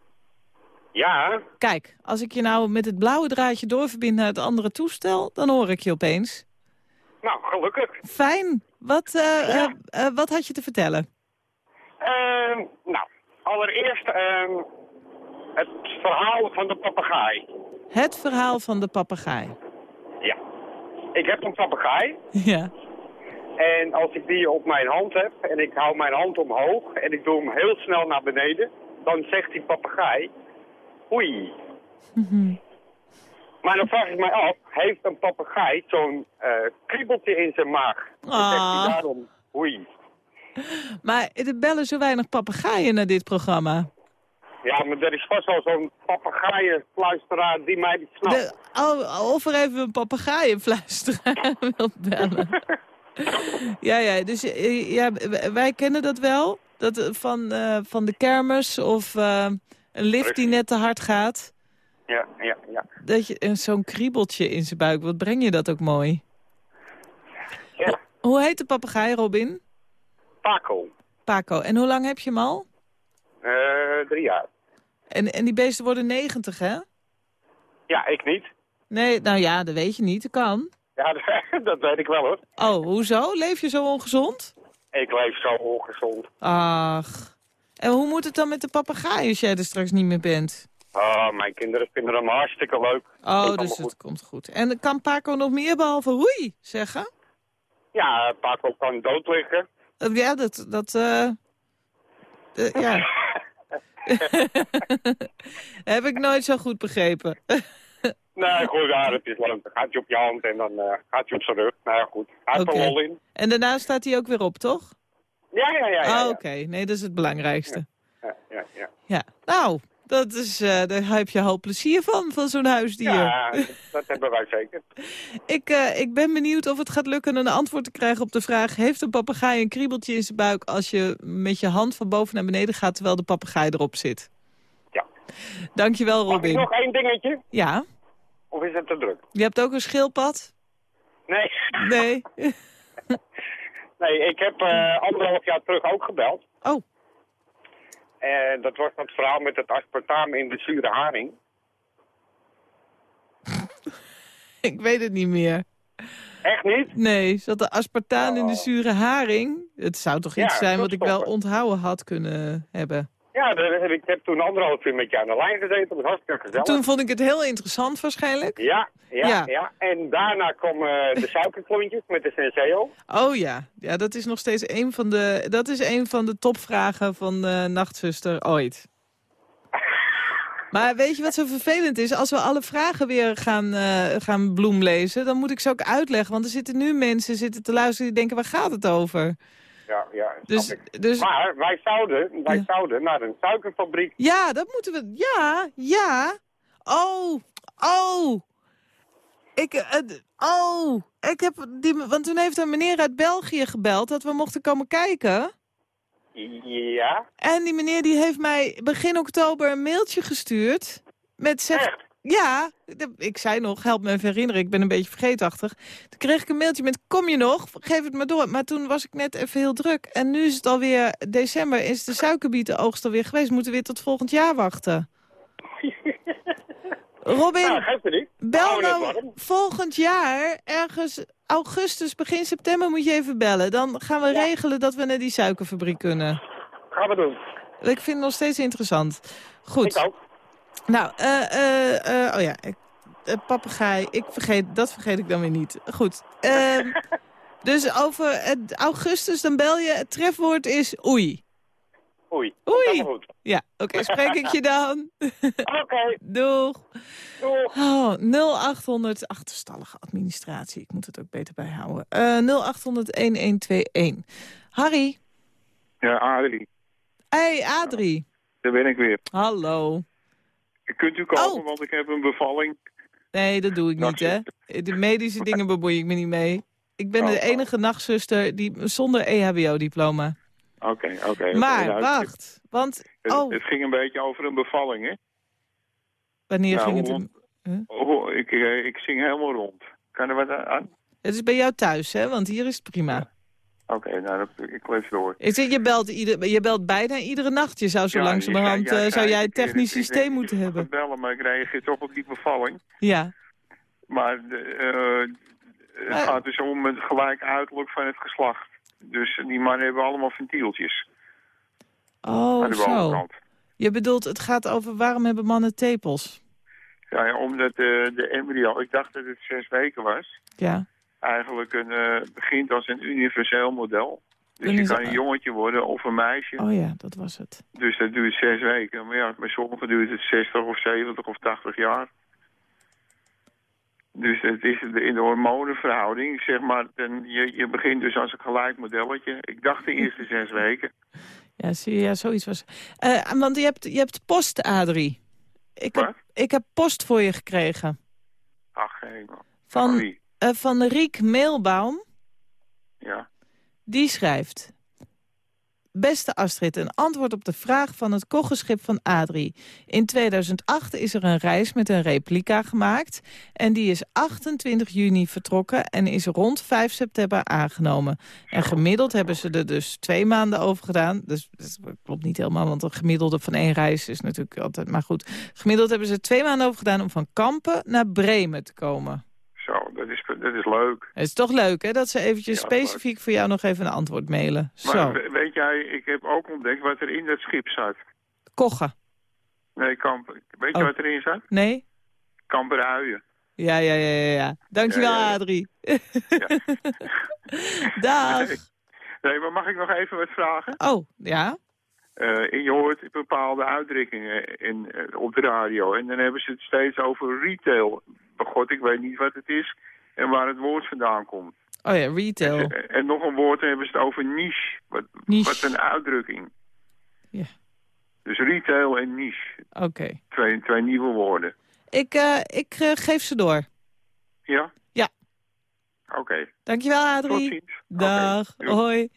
Ja, kijk, als ik je nou met het blauwe draadje doorverbind naar het andere toestel... dan hoor ik je opeens. nou gelukkig. Fijn. Wat, eh, wat had je te vertellen? Ehm, nou, allereerst ehm, het verhaal van de papegaai. Het verhaal van de papegaai. Ja. Ik heb een papegaai Ja. en als ik die op mijn hand heb en ik hou mijn hand omhoog en ik doe hem heel snel naar beneden, dan zegt die papegaai, oei. Maar dan vraag ik mij af, heeft een papegaai zo'n eh, kriebeltje in zijn maag? Dan zegt Ah. hij daarom, oei. Maar er bellen zo weinig papegaaien naar dit programma. Ja, maar er is vast wel zo'n papegaaienfluisteraar die mij niet snapt. De, oh, of er even een papegaaien-fluisteraar <laughs> wil bellen. <laughs> ja, ja, dus eh, ja, wij kennen dat wel. Dat eh, van, eh, van de kermis of een lift die net te hard gaat. Ja, ja, ja. Dat je zo'n kriebeltje in zijn buik. Wat breng je dat ook mooi? Ja. Hoe heet de papegaai, Robin? Paco, Paco. En hoe lang heb je hem al? drie jaar. En, en die beesten worden 90, hè? Ja, ik niet. Nee, nou ja, dat weet je niet. Dat kan. Ja, <laughs> dat weet ik wel hoor. Oh, hoezo? Leef je zo ongezond? Ik leef zo ongezond. Ach. En hoe moet het dan met de papegaai als jij er straks niet meer bent? Oh, mijn kinderen vinden hem hartstikke leuk. Oh, dus het komt goed. En kan Paco nog meer behalve hoei zeggen? Ja, Paco kan dood liggen. Eh, Ja, dat... dat eh, eh, ja. <laughs> <laughs> Heb ik nooit zo goed begrepen. <laughs> Nee, goed, ja, het is leuk. Dan gaat hij op je hand en dan eh, gaat hij op zijn rug. Nou ja, goed. Hij er in. En daarna staat hij ook weer op, toch? Ja, ja, ja. ja, ja. oké. Nee, dat is het belangrijkste. ja, ja, ja. Ja. Nou, dat is, eh, daar heb je hoop plezier van, van zo'n huisdier. Ja, dat hebben wij zeker. <laughs> Ik, eh, ik ben benieuwd of het gaat lukken een antwoord te krijgen op de vraag... heeft een papegaai een kriebeltje in zijn buik als je met je hand van boven naar beneden gaat... terwijl de papegaai erop zit? Ja. Dankjewel, Mag ik Robin. nog één dingetje? Ja, Of is het te druk? je hebt ook een schildpad? Nee. Nee. <laughs> Nee, ik heb eh, anderhalf jaar terug ook gebeld. Oh. En dat was dat verhaal met het aspartaam in de zure haring. <laughs> ik weet het niet meer. Echt niet? Nee, zat de aspartaan in de zure haring? Het zou toch iets Ja, zijn wat ik wel onthouden had kunnen hebben. Ja, heb ik heb toen anderhalf uur met je aan de lijn gezeten. Dat was hartstikke gezellig. Toen vond ik het heel interessant waarschijnlijk. Ja, ja, Ja. ja, En daarna komen de suikerklontjes met de Senseo. Oh ja. ja, dat is nog steeds een van de, dat is een van de topvragen van de nachtzuster ooit. <laughs> Maar weet je wat zo vervelend is? Als we alle vragen weer gaan, eh, gaan bloemlezen, dan moet ik ze ook uitleggen. Want er zitten nu mensen zitten te luisteren die denken, waar gaat het over? Ja, ja, Dus- dus- Maar wij zouden, wij zouden naar een suikerfabriek. Ja, dat moeten we... Ja, ja. Oh, oh. Ik, oh, ik heb die... Want toen heeft een meneer uit België gebeld dat we mochten komen kijken. Ja. En die meneer die heeft mij begin oktober een mailtje gestuurd. Met zeg, Ja, ik zei nog, help me even herinneren, ik ben een beetje vergeetachtig. Toen kreeg ik een mailtje met, kom je nog? Geef het me door. Maar toen was ik net even heel druk. En nu is het alweer december, is de suikerbietenoost alweer geweest. We moeten weer tot volgend jaar wachten. <laughs> Robin, Nou, bel we nou volgend jaar, ergens augustus, begin september moet je even bellen. Dan gaan we regelen dat we naar die suikerfabriek kunnen. Gaan we doen. Ik vind het nog steeds interessant. Goed. Ik ook. Nou, eh, eh, eh, oh ja, ik- papegaai, ik vergeet, dat vergeet ik dan weer niet. Goed. Ehm, <laughs> dus over augustus, dan bel je, het trefwoord is oei. Oei. Oei. Goed. Ja, oké, spreek ik je dan. <laughs> Oké. Doeg. Doeg. Oh, 0800, achterstallige administratie, ik moet het ook beter bijhouden. Eh 0800 1121. Harry. Ja, Adrie, Hey, Adrie. daar ben ik weer. Hallo. Kunt u komen, want ik heb een bevalling. Nee, dat doe ik niet, hè. De medische dingen bemoei ik me niet mee. Ik ben de enige nachtzuster die, zonder EHBO-diploma. Oké, oké. Maar. Nou, wacht. Want, Het, oh, het ging een beetje over een bevalling, hè? wanneer Nou, ging het... Oh, ik, eh, ik zing helemaal rond. Kan er wat aan? Het is bij jou thuis, hè? Want hier is het prima. Oké, nou, dat, ik lees door. Ik zeg, je belt, ieder, je belt bijna iedere nacht. Je zou zo Ja, langzamerhand, ja, ja, eh, zou jij ik- technisch ik- systeem ik- moeten ik hebben. moet bellen, maar ik reageer toch op die bevalling. Ja. Maar de, eh, het gaat dus om het gelijk uiterlijk van het geslacht. Dus die mannen hebben allemaal ventieltjes Oh, aan de zo. Je bedoelt, het gaat over waarom hebben mannen tepels? Ja, omdat eh, de embryo, ik dacht dat het zes weken was, Ja. Eigenlijk een, eh, begint als een universeel model. Dus je kan een jongetje worden of een meisje. Oh ja, dat was het. Dus dat duurt zes weken. Maar ja, bij sommigen duurt het 60 of 70 of 80 jaar. Dus het is in de hormonenverhouding, zeg maar, dan, je, je begint dus als een gelijk modelletje. Ik dacht de eerste <laughs> zes weken. Ja, zie je, ja, zoiets was. Eh, want je hebt, je hebt post, Adrie. Ik heb, ik heb post voor je gekregen. Ach, hemel. Van, wie? Eh, van Riek Meelbaum. Ja. Die schrijft... Beste Astrid, een antwoord op de vraag van het koggenschip van Adrie. In 2008 is er een reis met een replica gemaakt. En die is 28 juni vertrokken en is rond 5 september aangenomen. En gemiddeld hebben ze er dus twee maanden over gedaan. Dus dat klopt niet helemaal, want een gemiddelde van één reis is natuurlijk altijd... Maar goed, gemiddeld hebben ze er twee maanden over gedaan om van Kampen naar Bremen te komen. Dat is, leuk. Het is toch leuk, hè, dat ze eventjes specifiek voor jou nog even een antwoord mailen. Maar Zo, weet jij, ik heb ook ontdekt wat er in dat schip zat. koggen. Nee, kamp, weet je Oh. wat erin zat? Nee? Kamperuien. Ja, ja, ja, ja. ja. Dankjewel, Ja, ja. Adrie. <laughs> <laughs> Dag. Nee, maar mag ik nog even wat vragen? Oh, ja? Eh, je hoort bepaalde uitdrukkingen in, eh, op de radio. En dan hebben ze het steeds over retail. God, ik weet niet wat het is en waar het woord vandaan komt. Oh ja, retail. En, en nog een woord hebben ze het over niche. Wat, wat een uitdrukking. Ja. Dus retail en niche. Oké. Twee, twee nieuwe woorden. Ik, eh, ik eh, geef ze door. Ja? Ja. Oké. Dankjewel, Adrie. Tot ziens. Dag. Hoi.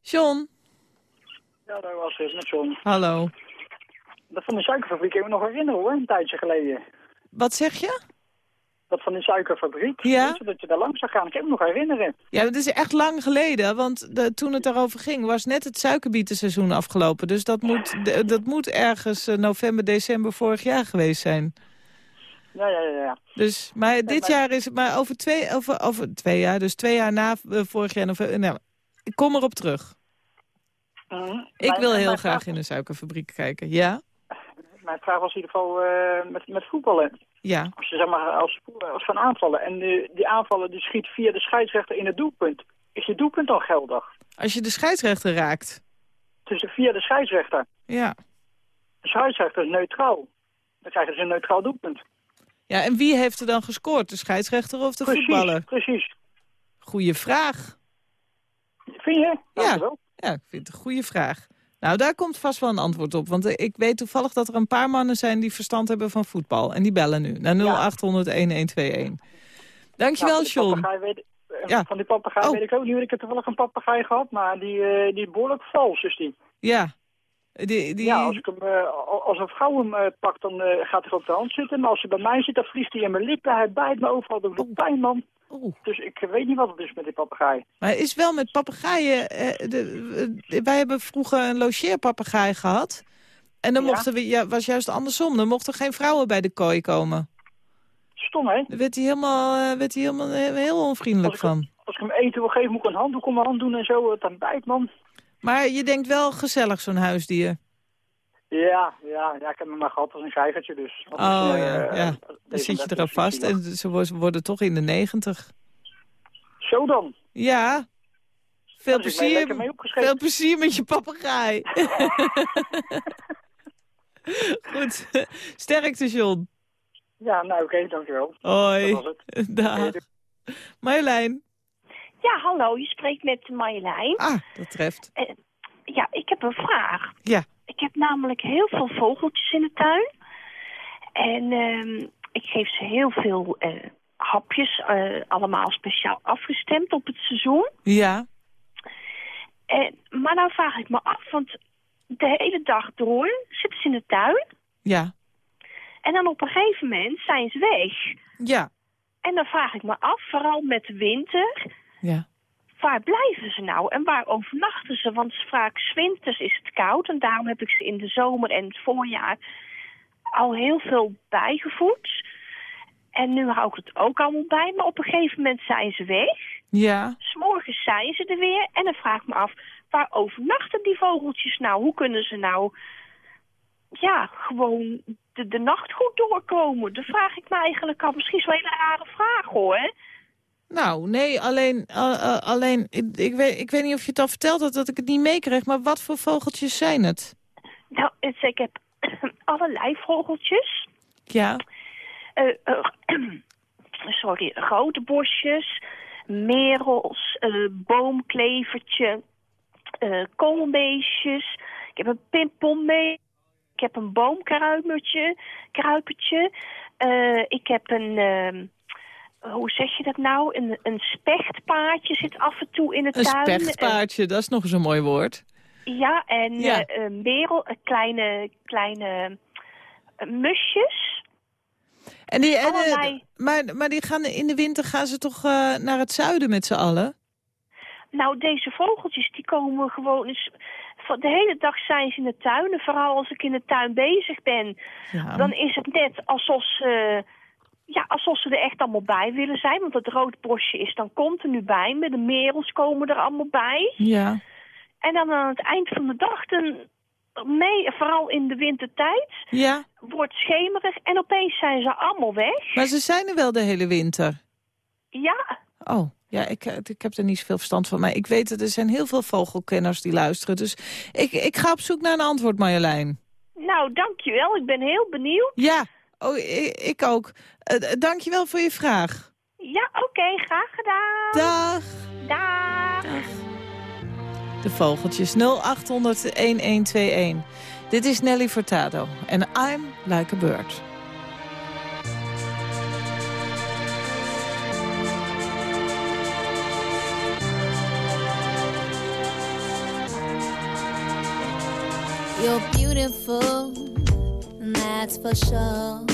John. Ja, daar was het met zo'n... Hallo. Dat van de suikerfabriek kan ik me nog herinneren hoor, een tijdje geleden. Wat zeg je? Dat van die suikerfabriek. Ja? Weet je, Dat je daar langs zou gaan, ik kan me nog herinneren. Ja, het is echt lang geleden, want de, toen het daarover ging... was net het suikerbietenseizoen afgelopen. Dus dat moet, de- dat moet ergens eh, november, december vorig jaar geweest zijn. Ja, ja, ja. ja. Dus, maar dit jaar is het maar over twee, over, over twee jaar. Dus twee jaar na eh, vorig jaar november. Nou, ik kom erop terug. Mhm. Ik wil heel vraag- graag in de suikerfabriek kijken. Ja? Mijn vraag was in ieder geval eh, met, met voetballen. Ja. Als zeg maar als, als van aanvallen en die, die aanvallen die schiet via de scheidsrechter in het doelpunt. Is je doelpunt dan geldig? Als je de scheidsrechter raakt. Dus via de scheidsrechter. Ja. De scheidsrechter is neutraal. Dan krijgen ze een neutraal doelpunt. Ja, en wie heeft er dan gescoord? De scheidsrechter of de Precies, voetballer? precies. Goeie vraag. Vind je? Ja. ja, ik vind het een goede vraag. Nou, daar komt vast wel een antwoord op. Want eh, ik weet toevallig dat er een paar mannen zijn die verstand hebben van voetbal. En die bellen nu naar 0800-1121. Dankjewel, Nou, John. weet, eh, Ja. Van die papegaai Oh. weet ik ook niet. Ik heb toevallig een papegaai gehad, maar die, eh, die behoorlijk vals is die. Ja. Die, die... Ja, als, ik hem, eh, al- als een vrouw hem eh, pakt, dan eh, gaat hij op de hand zitten. Maar als hij bij mij zit, dan vliegt hij in mijn lippen. Hij bijt me overal. Dat doet pijn, man. Dus ik weet niet wat het is met die papegaai. Maar het is wel met papegaaien... de, wij hebben vroeger een logeerpapegaai gehad. En dan Ja? mochten we... Ja, was juist andersom. Dan mochten geen vrouwen bij de kooi komen. Stom, hè? Daar werd hij helemaal, werd hij helemaal heel onvriendelijk van. Als ik hem eten wil geven, moet ik een handdoek om mijn hand doen en zo. Dan bijt, man. Maar je denkt wel gezellig, zo'n huisdier. Ja, ja, ja, ik heb hem maar gehad als een krijgertje, dus. Oh ja, eh, ja. Dan zit je eraan vast en ze wo- ze worden toch in de negentig. Zo dan. Ja. Veel Dus mee plezier, veel plezier met je papegaai. <laughs> Goed. Sterkte, John. Ja, nou oké, dankjewel. Hoi. Dat was het. Dag. Marjolein. Ja, hallo, je spreekt met Marjolein. Ah, dat treft. Ja, ik heb een vraag. Ja. Ik heb namelijk heel veel vogeltjes in de tuin. En ehm, ik geef ze heel veel eh, hapjes, eh, allemaal speciaal afgestemd op het seizoen. Ja. En, maar nou vraag ik me af, want de hele dag door zitten ze in de tuin. Ja. En dan op een gegeven moment zijn ze weg. Ja. En dan vraag ik me af, vooral met de winter, Ja. waar blijven ze nou en waar overnachten ze? Want vaak winters is het koud en daarom heb ik ze in de zomer en het voorjaar al heel veel bijgevoed. En nu hou ik het ook allemaal bij, maar op een gegeven moment zijn ze weg. Ja. S'morgens zijn ze er weer en dan vraag ik me af, waar overnachten die vogeltjes nou? Hoe kunnen ze nou, ja, gewoon de, de nacht goed doorkomen? Dat vraag ik me eigenlijk al. Misschien is wel een hele rare vraag hoor. Nou, nee, alleen, eh, eh, alleen ik, ik, weet, ik weet niet of je het al verteld had dat ik het niet meekreeg, maar wat voor vogeltjes zijn het? Nou, het- ik heb <clears throat> allerlei vogeltjes. Ja. Eh, <clears throat> sorry, grote bosjes, merels, boomklevertje, koolbeestjes. Ik heb een pimpon mee. Ik heb een boomkruimertje, kruipertje. Ik heb een, ehm, hoe zeg je dat nou? Een, een spechtpaardje zit af en toe in de Een tuin. Eh, spechtpaardje, dat is nog eens een mooi woord. ja, en Ja. eh, een merel, eh, kleine, kleine eh, musjes. En die, en, eh, Allerlei. maar, maar die gaan in de winter gaan ze toch eh, naar het zuiden met z'n allen? Nou, deze vogeltjes die komen gewoon eens... De hele dag zijn ze in de tuin. En vooral als ik in de tuin bezig ben, Ja. dan is het net alsof ze... Ja, alsof ze er echt allemaal bij willen zijn. Want het roodborstje is dan continu bij me. De merels komen er allemaal bij. Ja. En dan aan het eind van de dag, dan, vooral in de wintertijd, Ja. wordt schemerig en opeens zijn ze allemaal weg. Maar ze zijn er wel de hele winter. Ja, Oh, ja, ik, ik heb er niet zoveel verstand van. Maar ik weet dat er zijn heel veel vogelkenners die luisteren. Dus ik, ik ga op zoek naar een antwoord, Marjolein. nou dankjewel. Ik ben heel benieuwd. Ja, oh, ik, ik ook. Uh, dankjewel voor je vraag. Ja, oké, graag gedaan. Dag. Dag. De vogeltjes 0800-1121. Dit is Nelly Furtado en I'm Like a Bird. You're beautiful, and that's for sure.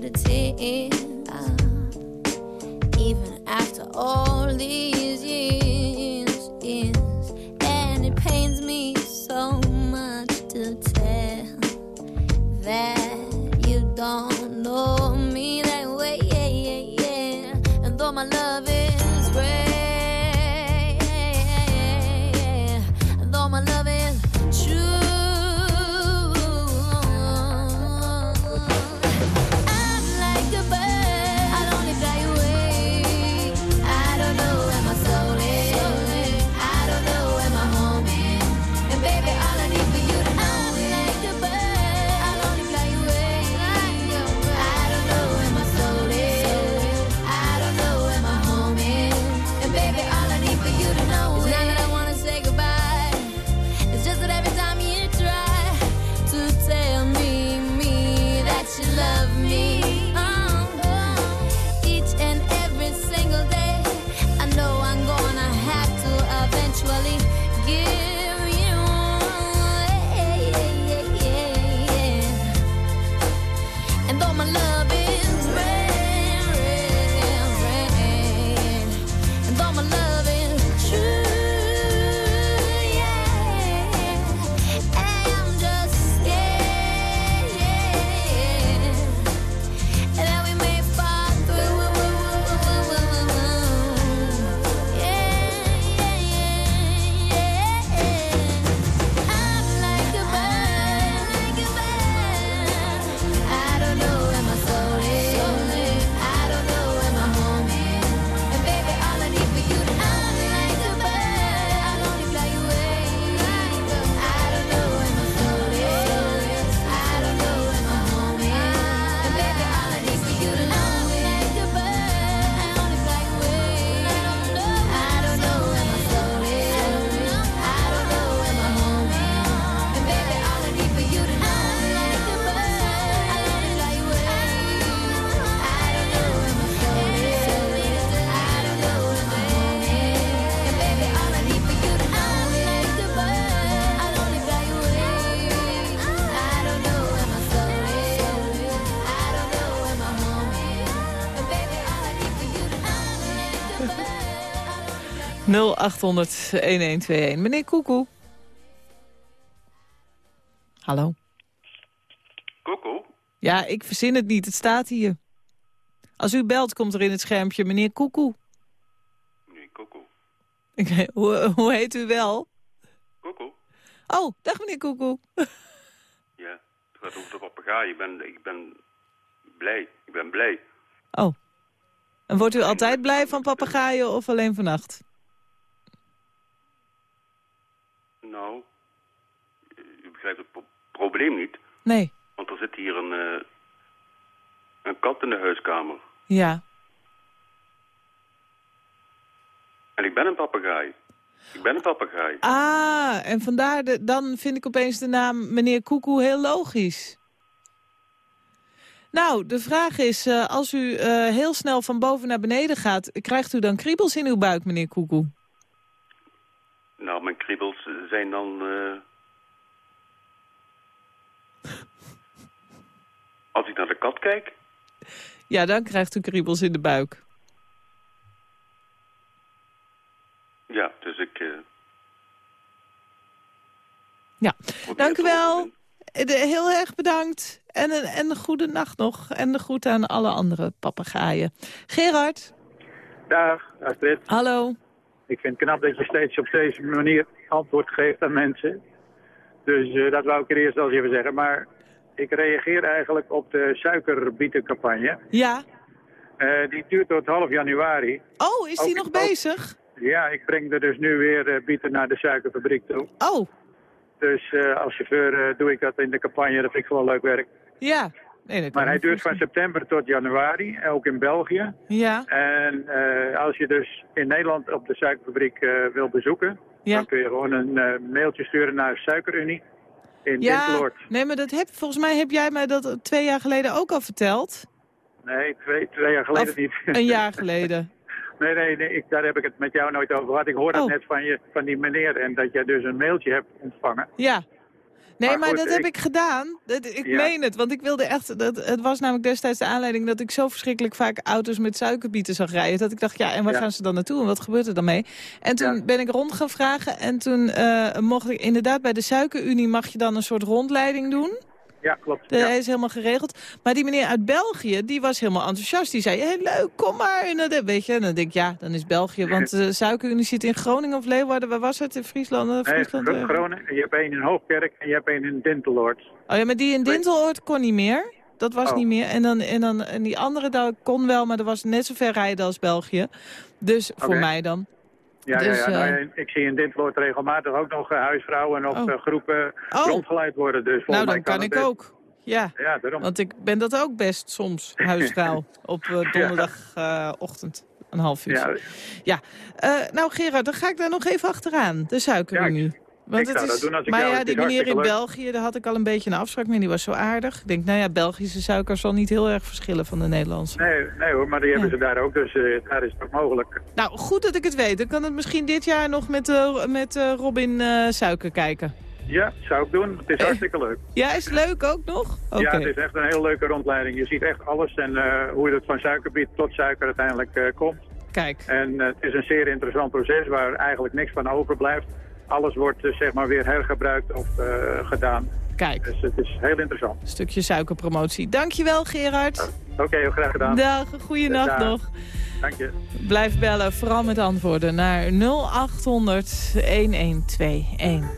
to tears. Meneer Koekoe. Hallo. Koekoe? Ja, ik verzin het niet. Het staat hier. Als u belt, komt er in het schermpje meneer Koekoe. Nee, Koekoe. <laughs> Hoe, hoe heet u wel? Koekoe? Oh, dag meneer Koekoe. <laughs> Ja, het gaat over de papegaai. Ik ben, ik ben blij. Ik ben blij. Oh. En wordt u altijd blij van papegaaien of alleen vannacht? Nou, begrijpt het pro- probleem niet. Nee. Want er zit hier een, eh, een kat in de huiskamer. Ja. En ik ben een papegaai. Ik ben een papegaai. Ah, en vandaar, de, dan vind ik opeens de naam meneer Koekoe heel logisch. Nou, de vraag is, eh, als u eh, heel snel van boven naar beneden gaat... krijgt u dan kriebels in uw buik, meneer Koekoe? Nou, mijn kriebels zijn dan... Als ik naar de kat kijk, Ja, dan krijgt u kriebels in de buik. ja, dus ik... eh, Ja, dank u wel. Eh, de- Heel erg bedankt. En een, en een goede nacht nog. En de groet aan alle andere papegaaien. Gerard. Dag, Astrid. Hallo. Ik vind het knap dat je steeds op deze manier antwoord geeft aan mensen. Dus eh, dat wou ik er eerst al eens even zeggen. Maar ik reageer eigenlijk op de suikerbietencampagne. Ja. Eh, die duurt tot half januari. Oh, is die Ook- nog ook- bezig? Ja, ik breng er dus nu weer eh, bieten naar de suikerfabriek toe. Oh. Dus eh, als chauffeur doe ik dat in de campagne. Dat vind ik gewoon leuk werk. Ja. Nee, Maar hij duurt van september tot januari, ook in België. Ja. En als je dus in Nederland op de suikerfabriek wil bezoeken, Ja. dan kun je gewoon een mailtje sturen naar Suikerunie in Ja, nee, maar dat heb, volgens mij heb jij mij dat twee jaar geleden ook al verteld. Nee, twee, twee jaar geleden Of niet. <laughs> Een jaar geleden. <laughs> nee, nee, nee ik, daar heb ik het met jou nooit over gehad. Ik hoorde Oh. het net van, je, van die meneer en dat jij dus een mailtje hebt ontvangen. Ja. Nee, maar, Maar goed, dat heb ik- gedaan. Dat, ik Ja. meen het, want ik wilde echt... Dat, het was namelijk destijds de aanleiding dat ik zo verschrikkelijk vaak auto's met suikerbieten zag rijden. Dat ik dacht, ja, en waar Ja. gaan ze dan naartoe en wat gebeurt er dan mee? En toen Ja. ben ik rond gaan vragen en toen eh, mocht ik inderdaad bij de Suikerunie mag je dan een soort rondleiding doen. Ja, klopt. Dat ja. is helemaal geregeld. Maar die meneer uit België, die was helemaal enthousiast. Die zei, heel leuk, kom maar. En dan, weet je, en dan denk ik, ja, dan is België. Want de Suikerunie zit in Groningen of Leeuwarden. Waar was het? In Friesland? eh, Nee, Friesland Gro- eh. Groningen, je hebt één in Hoogkerk en je hebt één in Dinteloord. Oh ja, maar die in Dinteloord kon niet meer. Dat was Oh. niet meer. En, dan, en, dan, en die andere daar kon wel, maar dat was net zo ver rijden als België. Dus voor mij dan. Ja, Dus, ja, ja. Nou, eh, ja, ik zie in Dinteloord regelmatig ook nog eh, huisvrouwen of Oh. eh, groepen Oh. rondgeleid worden. Dus Nou, dan kan ik best. ook. Ja. Ja. Want ik ben dat ook best soms, <laughs> huisvrouw. op donderdagochtend. een half uur. Ja. Ja. Nou Gerard, dan ga ik daar nog even achteraan. De suikerunie. Want ik zou dat doen als ik maar ja, het die is meneer in leuk. België, daar had ik al een beetje een afspraak mee. Die was zo aardig. Ik denk, nou ja, Belgische suiker zal niet heel erg verschillen van de Nederlandse. Nee, nee hoor, maar die hebben ze daar ook, dus eh, daar is het ook mogelijk. Nou, goed dat ik het weet. Dan kan het misschien dit jaar nog met, eh, met eh, Robin Suiker kijken. Ja, zou ik doen. Het is hartstikke leuk. Ja, is het leuk ook nog? Ja, het is echt een heel leuke rondleiding. Je ziet echt alles en hoe het van suikerbiet tot suiker uiteindelijk komt. Kijk. En het is een zeer interessant proces waar eigenlijk niks van overblijft. Alles wordt eh, zeg maar weer hergebruikt of eh, gedaan. Kijk. Dus het is heel interessant. Stukje suikerpromotie. Dankjewel Gerard. Oké, heel graag gedaan. Dag, goeienacht nog. Dank je. Blijf bellen, vooral met antwoorden naar 0800 1121.